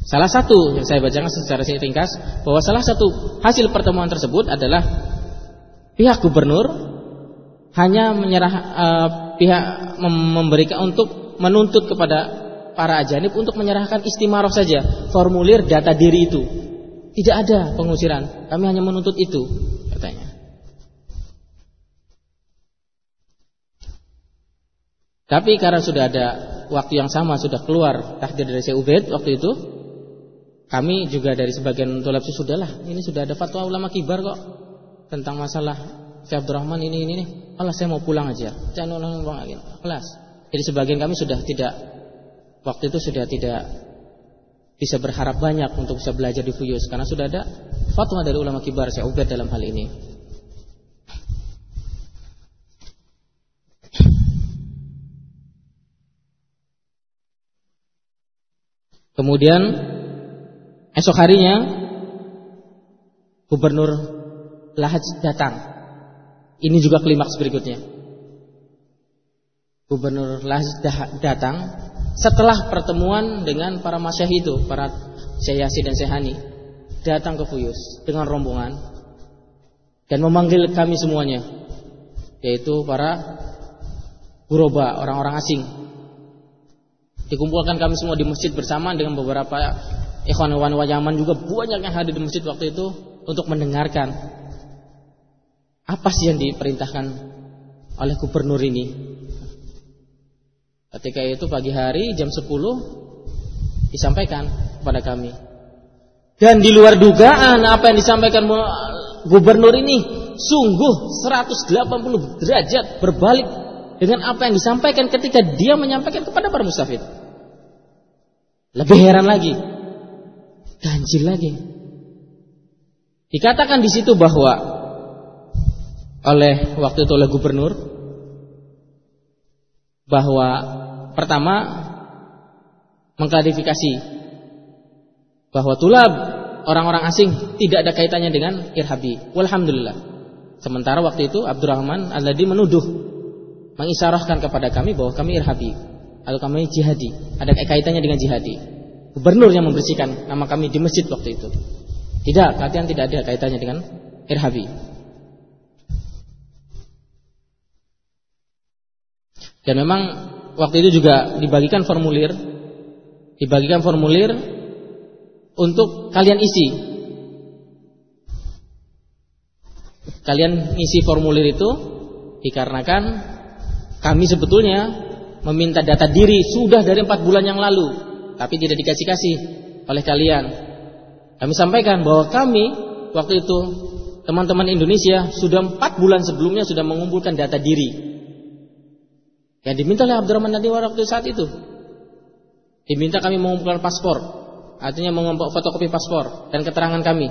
Salah satu yang saya bacakan secara ringkas bahwa salah satu hasil pertemuan tersebut adalah pihak gubernur hanya menyerah uh, pihak memberikan untuk menuntut kepada para ajanib untuk menyerahkan istimaroh saja formulir data diri itu. Tidak ada pengusiran, kami hanya menuntut itu katanya. Tapi karena sudah ada waktu yang sama sudah keluar takdir dari Syekh Ubaid waktu itu, kami juga dari sebagian tulab sudahlah, ini sudah ada fatwa ulama kibar kok tentang masalah Syekh Abdurrahman ini ini nih. Allah saya mau pulang aja. Jangan ulang ulang lagi. Kelas. Jadi sebagian kami sudah tidak waktu itu sudah tidak bisa berharap banyak untuk bisa belajar di Fuyus karena sudah ada fatwa dari ulama kibar Syekh Ubaid dalam hal ini. Kemudian esok harinya Gubernur Lahaj datang. Ini juga klimaks berikutnya. Gubernur Lahaj datang setelah pertemuan dengan para masyah itu, para Syekh Yasin dan Syekh Hani, datang ke Fuyus dengan rombongan dan memanggil kami semuanya, yaitu para guroba, orang-orang asing Dikumpulkan kami semua di masjid bersama dengan beberapa ikhwan ikhwan Yaman juga banyak yang hadir di masjid waktu itu untuk mendengarkan apa sih yang diperintahkan oleh gubernur ini. Ketika itu pagi hari jam 10 disampaikan kepada kami. Dan di luar dugaan apa yang disampaikan gubernur ini sungguh 180 derajat berbalik dengan apa yang disampaikan ketika dia menyampaikan kepada para mustafid. Lebih heran lagi, ganjil lagi. Dikatakan di situ bahwa oleh waktu itu oleh gubernur bahwa pertama mengklarifikasi bahwa tulab orang-orang asing tidak ada kaitannya dengan irhabi. Walhamdulillah. Sementara waktu itu Abdurrahman Al-Ladi menuduh mengisarahkan kepada kami bahwa kami irhabi atau kami jihadi. Ada kaitannya dengan jihadi. Gubernur yang membersihkan nama kami di masjid waktu itu. Tidak, kalian tidak ada kaitannya dengan irhabi. Dan memang waktu itu juga dibagikan formulir, dibagikan formulir untuk kalian isi. Kalian isi formulir itu dikarenakan kami sebetulnya meminta data diri sudah dari empat bulan yang lalu, tapi tidak dikasih-kasih oleh kalian. Kami sampaikan bahwa kami waktu itu teman-teman Indonesia sudah empat bulan sebelumnya sudah mengumpulkan data diri. Yang diminta oleh Abdurrahman Nadiwar waktu saat itu. Diminta kami mengumpulkan paspor, artinya mengumpulkan fotokopi paspor dan keterangan kami.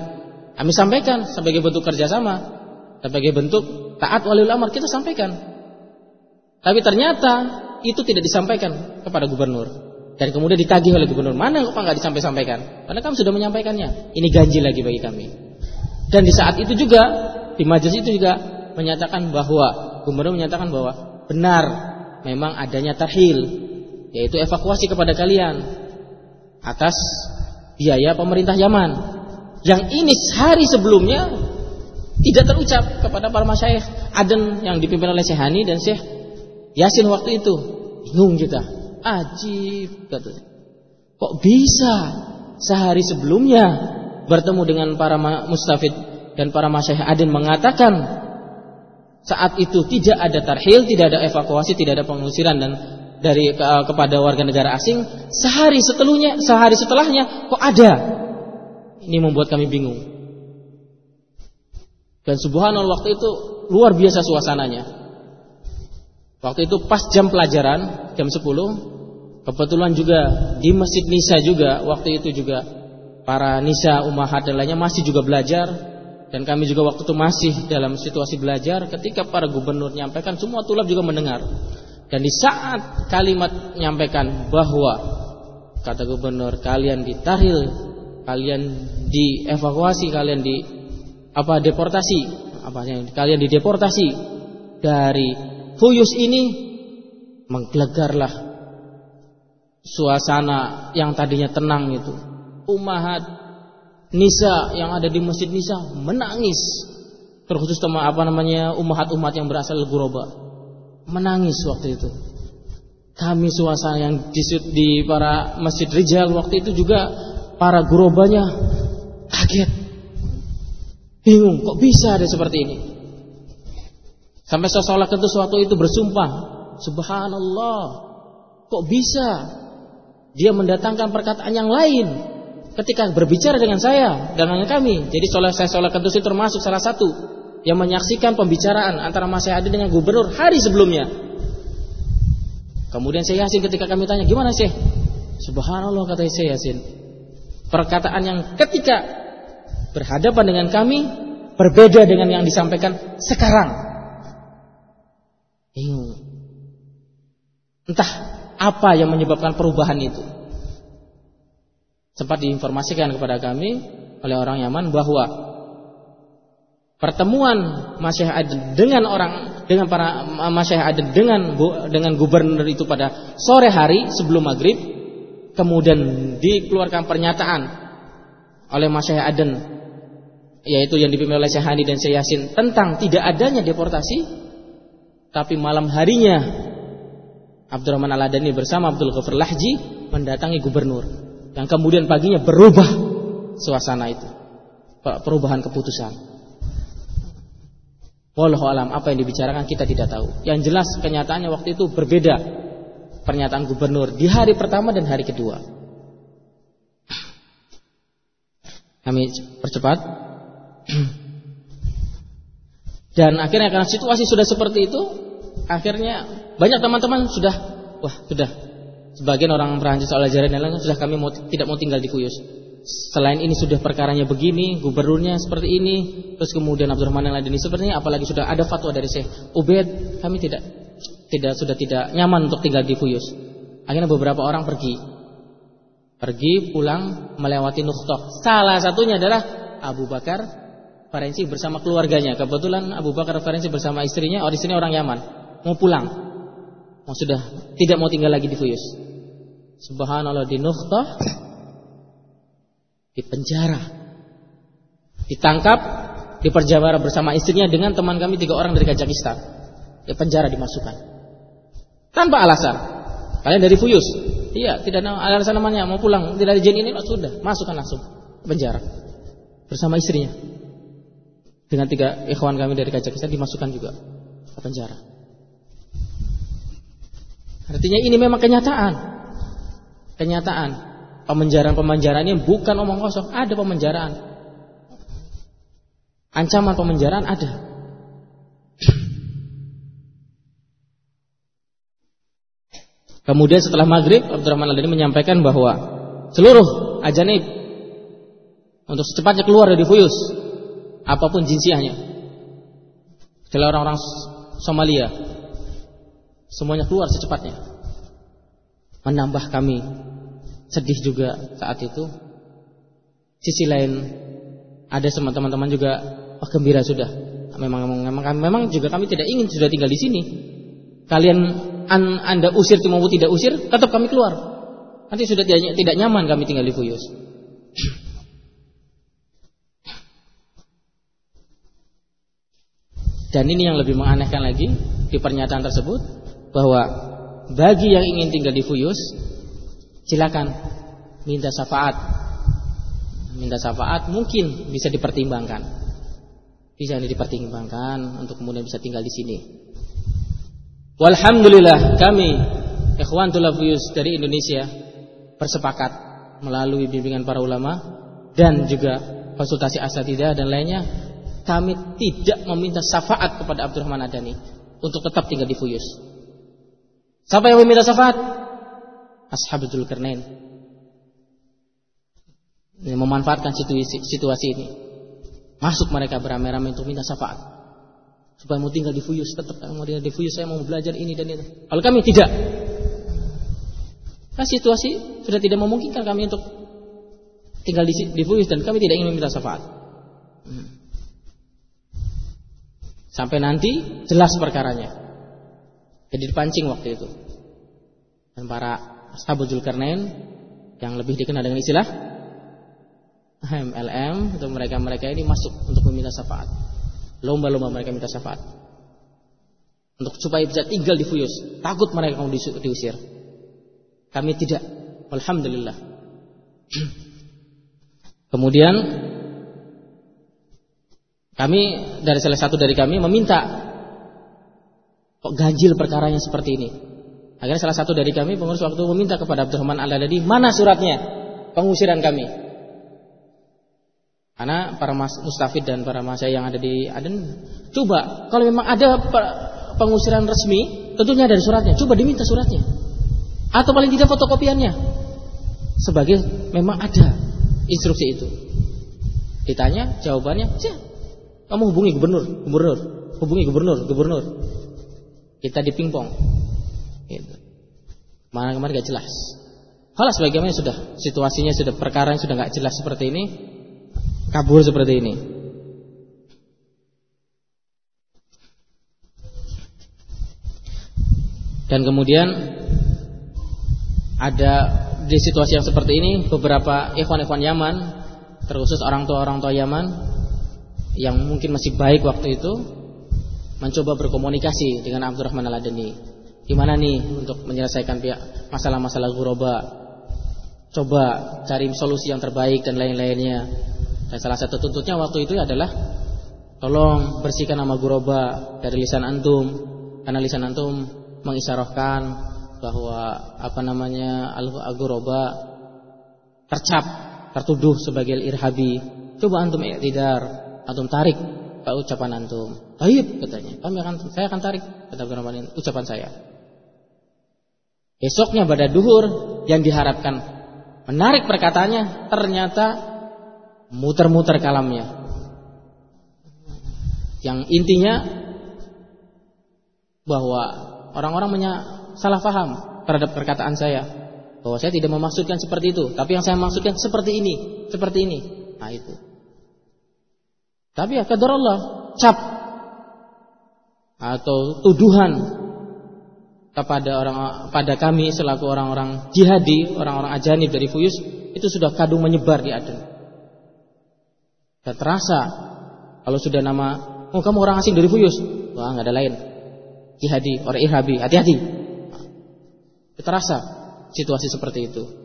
Kami sampaikan sebagai bentuk kerjasama, sebagai bentuk taat wali amar kita sampaikan. Tapi ternyata itu tidak disampaikan kepada gubernur dan kemudian ditagih oleh gubernur. Mana kok nggak disampaikan? Karena kami sudah menyampaikannya. Ini ganjil lagi bagi kami. Dan di saat itu juga di majelis itu juga menyatakan bahwa gubernur menyatakan bahwa benar memang adanya tarhil yaitu evakuasi kepada kalian atas biaya pemerintah Yaman. Yang ini sehari sebelumnya tidak terucap kepada para masyayikh Aden yang dipimpin oleh Syekh Hani dan Syekh Yasin waktu itu. Bingung kita. Ajib katanya. Kok bisa sehari sebelumnya bertemu dengan para mustafid dan para masyayikh Aden mengatakan saat itu tidak ada tarhil, tidak ada evakuasi, tidak ada pengusiran dan dari ke, kepada warga negara asing sehari setelahnya sehari setelahnya kok ada? Ini membuat kami bingung. Dan subhanallah waktu itu luar biasa suasananya. Waktu itu pas jam pelajaran jam 10 kebetulan juga di Masjid Nisa juga waktu itu juga para Nisa Ummahat dan lainnya masih juga belajar. Dan kami juga waktu itu masih dalam situasi belajar ketika para gubernur menyampaikan semua tulab juga mendengar. Dan di saat kalimat menyampaikan bahwa kata gubernur kalian ditaril, kalian dievakuasi, kalian di apa deportasi, apa kalian dideportasi dari Fuyus ini menggelegarlah suasana yang tadinya tenang itu. Umahat Nisa yang ada di Masjid Nisa menangis. Terkhusus sama apa namanya umahat-umat yang berasal Guroba menangis waktu itu. Kami suasana yang di, di para masjid Rijal waktu itu juga para gurobanya kaget. Bingung, kok bisa ada seperti ini? Sampai seolah itu suatu itu bersumpah, Subhanallah, kok bisa dia mendatangkan perkataan yang lain ketika berbicara dengan saya, dengan kami. Jadi sholat saya sholat itu termasuk salah satu yang menyaksikan pembicaraan antara Mas Syekh dengan gubernur hari sebelumnya. Kemudian saya Yasin ketika kami tanya, gimana sih? Subhanallah kata saya Yasin. Perkataan yang ketika berhadapan dengan kami berbeda dengan yang disampaikan sekarang. Entah apa yang menyebabkan perubahan itu. Sempat diinformasikan kepada kami oleh orang Yaman bahwa pertemuan Masyayikh Aden dengan orang dengan para Masyayikh Aden dengan dengan gubernur itu pada sore hari sebelum maghrib kemudian dikeluarkan pernyataan oleh Masyayikh Aden yaitu yang dipimpin oleh Syekh Hani dan Syekh Yasin tentang tidak adanya deportasi tapi malam harinya Abdurrahman Al-Adani bersama Abdul Ghafir Lahji mendatangi gubernur yang kemudian paginya berubah suasana itu perubahan keputusan Wallahu alam apa yang dibicarakan kita tidak tahu. Yang jelas kenyataannya waktu itu berbeda pernyataan gubernur di hari pertama dan hari kedua. Kami percepat. Dan akhirnya karena situasi sudah seperti itu, akhirnya banyak teman-teman sudah wah sudah sebagian orang Perancis oleh dan lain sudah kami mau, tidak mau tinggal di Kuyus selain ini sudah perkaranya begini, gubernurnya seperti ini, terus kemudian Abdurrahman yang lain seperti ini, apalagi sudah ada fatwa dari Syekh Ubed, kami tidak tidak sudah tidak nyaman untuk tinggal di Fuyus. Akhirnya beberapa orang pergi. Pergi pulang melewati Nukhtoh. Salah satunya adalah Abu Bakar Farensi bersama keluarganya. Kebetulan Abu Bakar Farensi bersama istrinya, orang istrinya orang Yaman, mau pulang. Mau sudah tidak mau tinggal lagi di Fuyus. Subhanallah di Nukhtoh di penjara. Ditangkap, di perjalanan bersama istrinya dengan teman kami tiga orang dari Kazakhstan. Di penjara dimasukkan. Tanpa alasan. Kalian dari Fuyus. Iya, tidak ada alasan namanya mau pulang, tidak ada jin ini, oh, sudah, masukkan langsung ke penjara. Bersama istrinya. Dengan tiga ikhwan kami dari Kazakhstan dimasukkan juga ke penjara. Artinya ini memang kenyataan. Kenyataan. Pemenjaraan-pemenjaraan ini bukan omong kosong, ada pemenjaraan. Ancaman pemenjaraan ada. Kemudian setelah maghrib Abdurrahman Al-Adani menyampaikan bahwa seluruh ajanib untuk secepatnya keluar dari Fuyus apa pun jinsiahnya. Setelah orang-orang Somalia semuanya keluar secepatnya. Menambah kami sedih juga saat itu. Sisi lain ada sama teman-teman juga oh gembira sudah. Memang memang memang juga kami tidak ingin sudah tinggal di sini. Kalian an, Anda usir maupun tidak usir, tetap kami keluar. Nanti sudah tidak, tidak nyaman kami tinggal di Fuyus. Dan ini yang lebih menganehkan lagi di pernyataan tersebut bahwa bagi yang ingin tinggal di Fuyus silakan minta syafaat. Minta syafaat mungkin bisa dipertimbangkan. Bisa dipertimbangkan untuk kemudian bisa tinggal di sini. Walhamdulillah kami Ikhwan Tulafuyus dari Indonesia bersepakat melalui bimbingan para ulama dan juga konsultasi asatidah dan lainnya kami tidak meminta syafaat kepada Abdurrahman Adani untuk tetap tinggal di Fuyus. Siapa yang meminta syafaat? Ashabul Karnain. Yang memanfaatkan situasi, situasi ini. Masuk mereka beramai-ramai untuk minta syafaat supaya mau tinggal di Fuyus tetap mau tinggal di Fuyus saya mau belajar ini dan itu kalau kami tidak nah situasi sudah tidak memungkinkan kami untuk tinggal di, di Fuyus dan kami tidak ingin meminta syafaat hmm. sampai nanti jelas perkaranya jadi dipancing waktu itu dan para sahabat Zulkarnain yang lebih dikenal dengan istilah MLM untuk mereka-mereka ini masuk untuk meminta syafaat Lomba-lomba mereka minta syafaat. Untuk supaya bisa tinggal di Fuyus. Takut mereka mau diusir. Kami tidak. Alhamdulillah. Kemudian kami dari salah satu dari kami meminta kok ganjil perkaranya seperti ini. Akhirnya salah satu dari kami pengurus waktu meminta kepada Abdurrahman Al-Adadi mana suratnya pengusiran kami. Karena para mas, mustafid dan para masya yang ada di Aden, coba kalau memang ada pengusiran resmi, tentunya dari suratnya. Coba diminta suratnya, atau paling tidak fotokopiannya. Sebagai memang ada instruksi itu. Ditanya, jawabannya, siap. Kamu hubungi gubernur, gubernur, hubungi gubernur, gubernur. Kita dipingpong. Gitu. Mana kemarin gak jelas. Kalau sebagaimana sudah situasinya sudah perkara yang sudah nggak jelas seperti ini, kabur seperti ini. Dan kemudian ada di situasi yang seperti ini beberapa ikhwan-ikhwan Yaman, terkhusus orang tua orang tua Yaman yang mungkin masih baik waktu itu mencoba berkomunikasi dengan Abdurrahman Al-Adani. Gimana nih untuk menyelesaikan masalah-masalah guroba? Coba cari solusi yang terbaik dan lain-lainnya. Dan salah satu tuntutnya waktu itu adalah tolong bersihkan nama guroba dari lisan antum karena lisan antum mengisyarohkan bahwa apa namanya al-guroba tercap tertuduh sebagai irhabi. Coba antum i'tidar, antum tarik ucapan antum. Taib katanya. Kami akan saya akan tarik kata Abdurrahman ucapan saya. Besoknya pada duhur yang diharapkan menarik perkataannya ternyata muter-muter kalamnya. Yang intinya bahwa orang-orang salah paham terhadap perkataan saya. Bahwa saya tidak memaksudkan seperti itu, tapi yang saya maksudkan seperti ini, seperti ini. Nah itu. Tapi ya kadar Allah cap atau tuduhan kepada orang pada kami selaku orang-orang jihadi, orang-orang ajanib dari Fuyus itu sudah kadung menyebar di Aden. Dan terasa kalau sudah nama, oh kamu orang asing dari Fuyus, wah nggak ada lain. Jihadi, orang Irhabi, hati-hati. Terasa situasi seperti itu.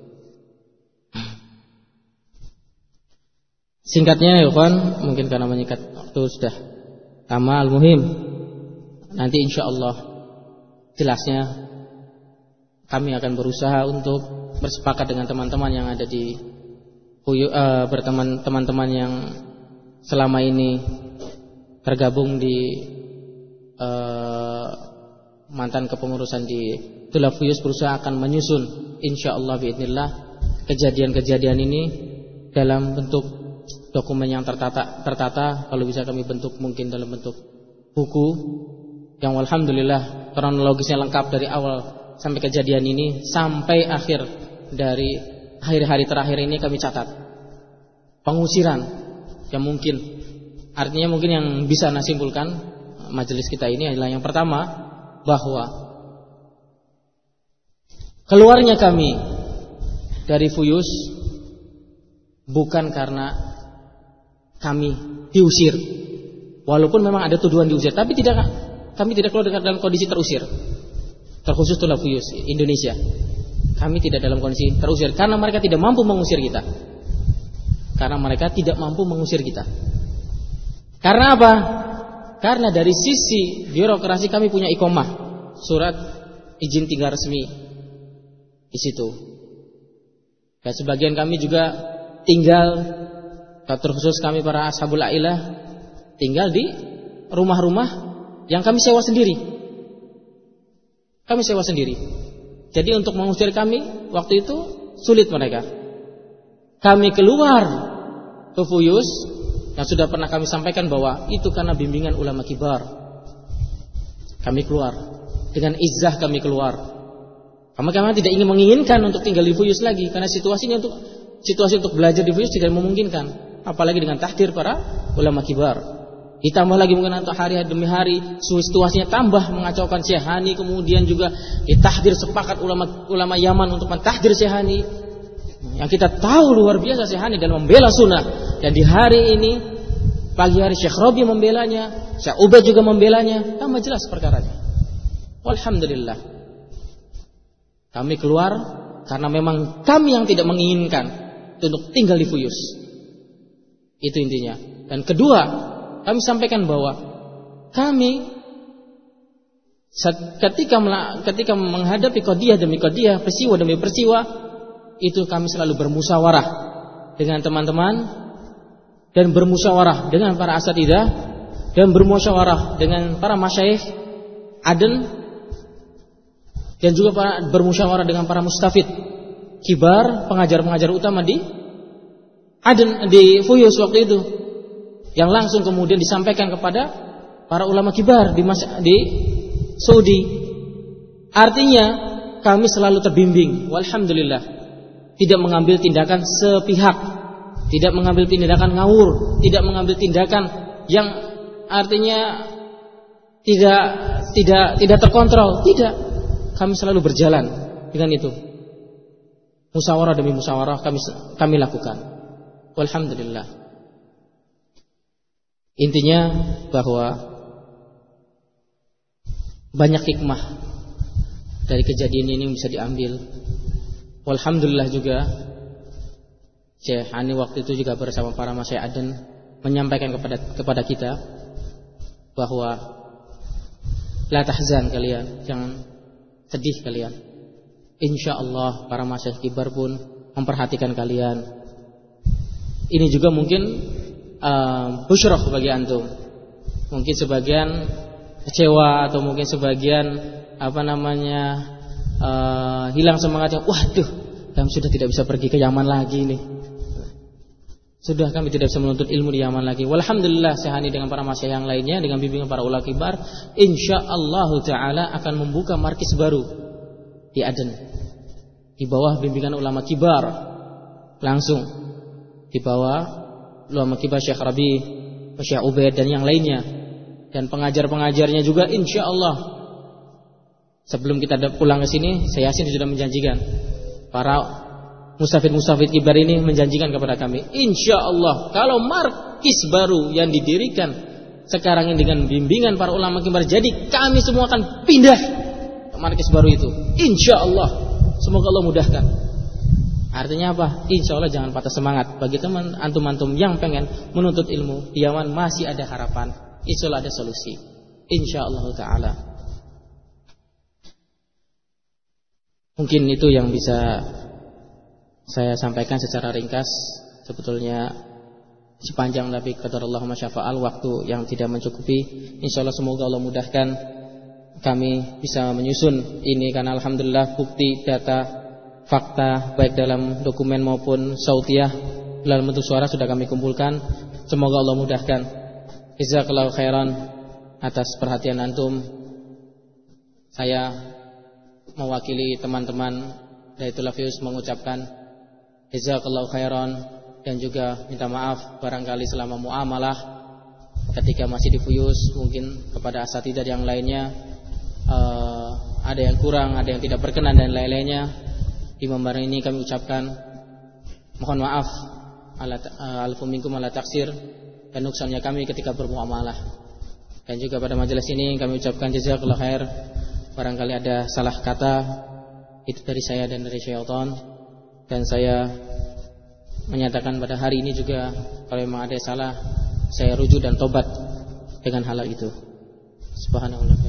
Singkatnya ya kawan, mungkin karena menyikat waktu sudah lama al-muhim. Nanti insya Allah jelasnya kami akan berusaha untuk bersepakat dengan teman-teman yang ada di uh, berteman teman-teman yang selama ini tergabung di uh, mantan kepengurusan di Tulafuyus berusaha akan menyusun insyaallah biidnillah kejadian-kejadian ini dalam bentuk dokumen yang tertata tertata kalau bisa kami bentuk mungkin dalam bentuk buku yang alhamdulillah kronologisnya lengkap dari awal sampai kejadian ini sampai akhir dari hari-hari terakhir ini kami catat. Pengusiran yang mungkin artinya mungkin yang bisa nasimpulkan majelis kita ini adalah yang pertama bahwa keluarnya kami dari Fuyus bukan karena kami diusir Walaupun memang ada tuduhan diusir, tapi tidak kami tidak keluar dalam kondisi terusir. Terkhusus Tulafuyus Indonesia. Kami tidak dalam kondisi terusir karena mereka tidak mampu mengusir kita. Karena mereka tidak mampu mengusir kita. Karena apa? Karena dari sisi birokrasi kami punya ikomah, surat izin tinggal resmi di situ. Dan sebagian kami juga tinggal terkhusus kami para ashabul ailah tinggal di rumah-rumah yang kami sewa sendiri. Kami sewa sendiri. Jadi untuk mengusir kami waktu itu sulit mereka. Kami keluar ke Fuyus yang sudah pernah kami sampaikan bahwa itu karena bimbingan ulama kibar. Kami keluar dengan izah kami keluar. Kami kami tidak ingin menginginkan untuk tinggal di Fuyus lagi karena situasinya untuk situasi untuk belajar di Fuyus tidak memungkinkan, apalagi dengan tahdir para ulama kibar. Ditambah lagi mungkin untuk hari demi hari situasinya tambah mengacaukan Syehani kemudian juga ditahdir sepakat ulama ulama Yaman untuk mentahdir Syehani. Yang kita tahu luar biasa Syehani dalam membela sunnah dan di hari ini pagi hari Syekh Robi membelanya, Syekh Ubaid juga membelanya, tambah jelas perkaranya. Alhamdulillah. Kami keluar karena memang kami yang tidak menginginkan untuk tinggal di Fuyus. Itu intinya. Dan kedua, kami sampaikan bahwa kami ketika ketika menghadapi kodiah demi kodiah, peristiwa demi peristiwa, itu kami selalu bermusyawarah dengan teman-teman dan bermusyawarah dengan para asatidah dan bermusyawarah dengan para masyayikh aden dan juga para, bermusyawarah dengan para mustafid kibar pengajar-pengajar utama di aden di Fuyus waktu itu yang langsung kemudian disampaikan kepada para ulama kibar di mas di Saudi. Artinya kami selalu terbimbing, walhamdulillah. Tidak mengambil tindakan sepihak, tidak mengambil tindakan ngawur, tidak mengambil tindakan yang artinya tidak tidak tidak terkontrol, tidak. Kami selalu berjalan dengan itu. Musyawarah demi musyawarah kami kami lakukan. Walhamdulillah. Intinya bahwa banyak hikmah dari kejadian ini bisa diambil. Alhamdulillah juga Syekh Ani waktu itu juga bersama para masyayikh Aden menyampaikan kepada kepada kita bahwa la tahzan kalian, jangan sedih kalian. Insya Allah para masyayikh kibar pun memperhatikan kalian. Ini juga mungkin uh, bagi antum. Mungkin sebagian kecewa atau mungkin sebagian apa namanya uh, hilang semangatnya. Waduh, kami sudah tidak bisa pergi ke Yaman lagi nih. Sudah kami tidak bisa menuntut ilmu di Yaman lagi. Walhamdulillah sehani dengan para masyayikh yang lainnya dengan bimbingan para ulama kibar, insyaallah taala akan membuka markis baru di Aden. Di bawah bimbingan ulama kibar langsung di bawah ulama kibar Syekh Rabi, Syekh Ubaid dan yang lainnya. Dan pengajar-pengajarnya juga insya Allah sebelum kita pulang ke sini saya yakin sudah menjanjikan. Para musafir-musafir kibar ini menjanjikan kepada kami insya Allah kalau markis baru yang didirikan sekarang ini dengan bimbingan para ulama kibar jadi kami semua akan pindah ke markis baru itu. Insya Allah semoga Allah mudahkan Artinya apa? Insya Allah jangan patah semangat. Bagi teman antum-antum yang pengen menuntut ilmu Di masih ada harapan. Insya Allah ada solusi. Insya Allah Ta'ala. Mungkin itu yang bisa Saya sampaikan secara ringkas. Sebetulnya Sepanjang tapi kata Allah masyafa'al Waktu yang tidak mencukupi. Insya Allah semoga Allah mudahkan Kami bisa menyusun ini. Karena Alhamdulillah bukti data fakta baik dalam dokumen maupun sautiah dalam bentuk suara sudah kami kumpulkan. Semoga Allah mudahkan. Jazakallahu khairan atas perhatian antum. Saya mewakili teman-teman dari Tulafius mengucapkan jazakallahu khairan dan juga minta maaf barangkali selama muamalah ketika masih di Fuyus mungkin kepada asatidah yang lainnya uh, ada yang kurang, ada yang tidak berkenan dan lain-lainnya di barang ini kami ucapkan mohon maaf ala alfu minkum ala taksir dan nuksannya kami ketika bermuamalah. Dan juga pada majelis ini kami ucapkan jazakallah khair. Barangkali ada salah kata itu dari saya dan dari syaitan dan saya menyatakan pada hari ini juga kalau memang ada salah saya rujuk dan tobat dengan hal itu. Subhanallah.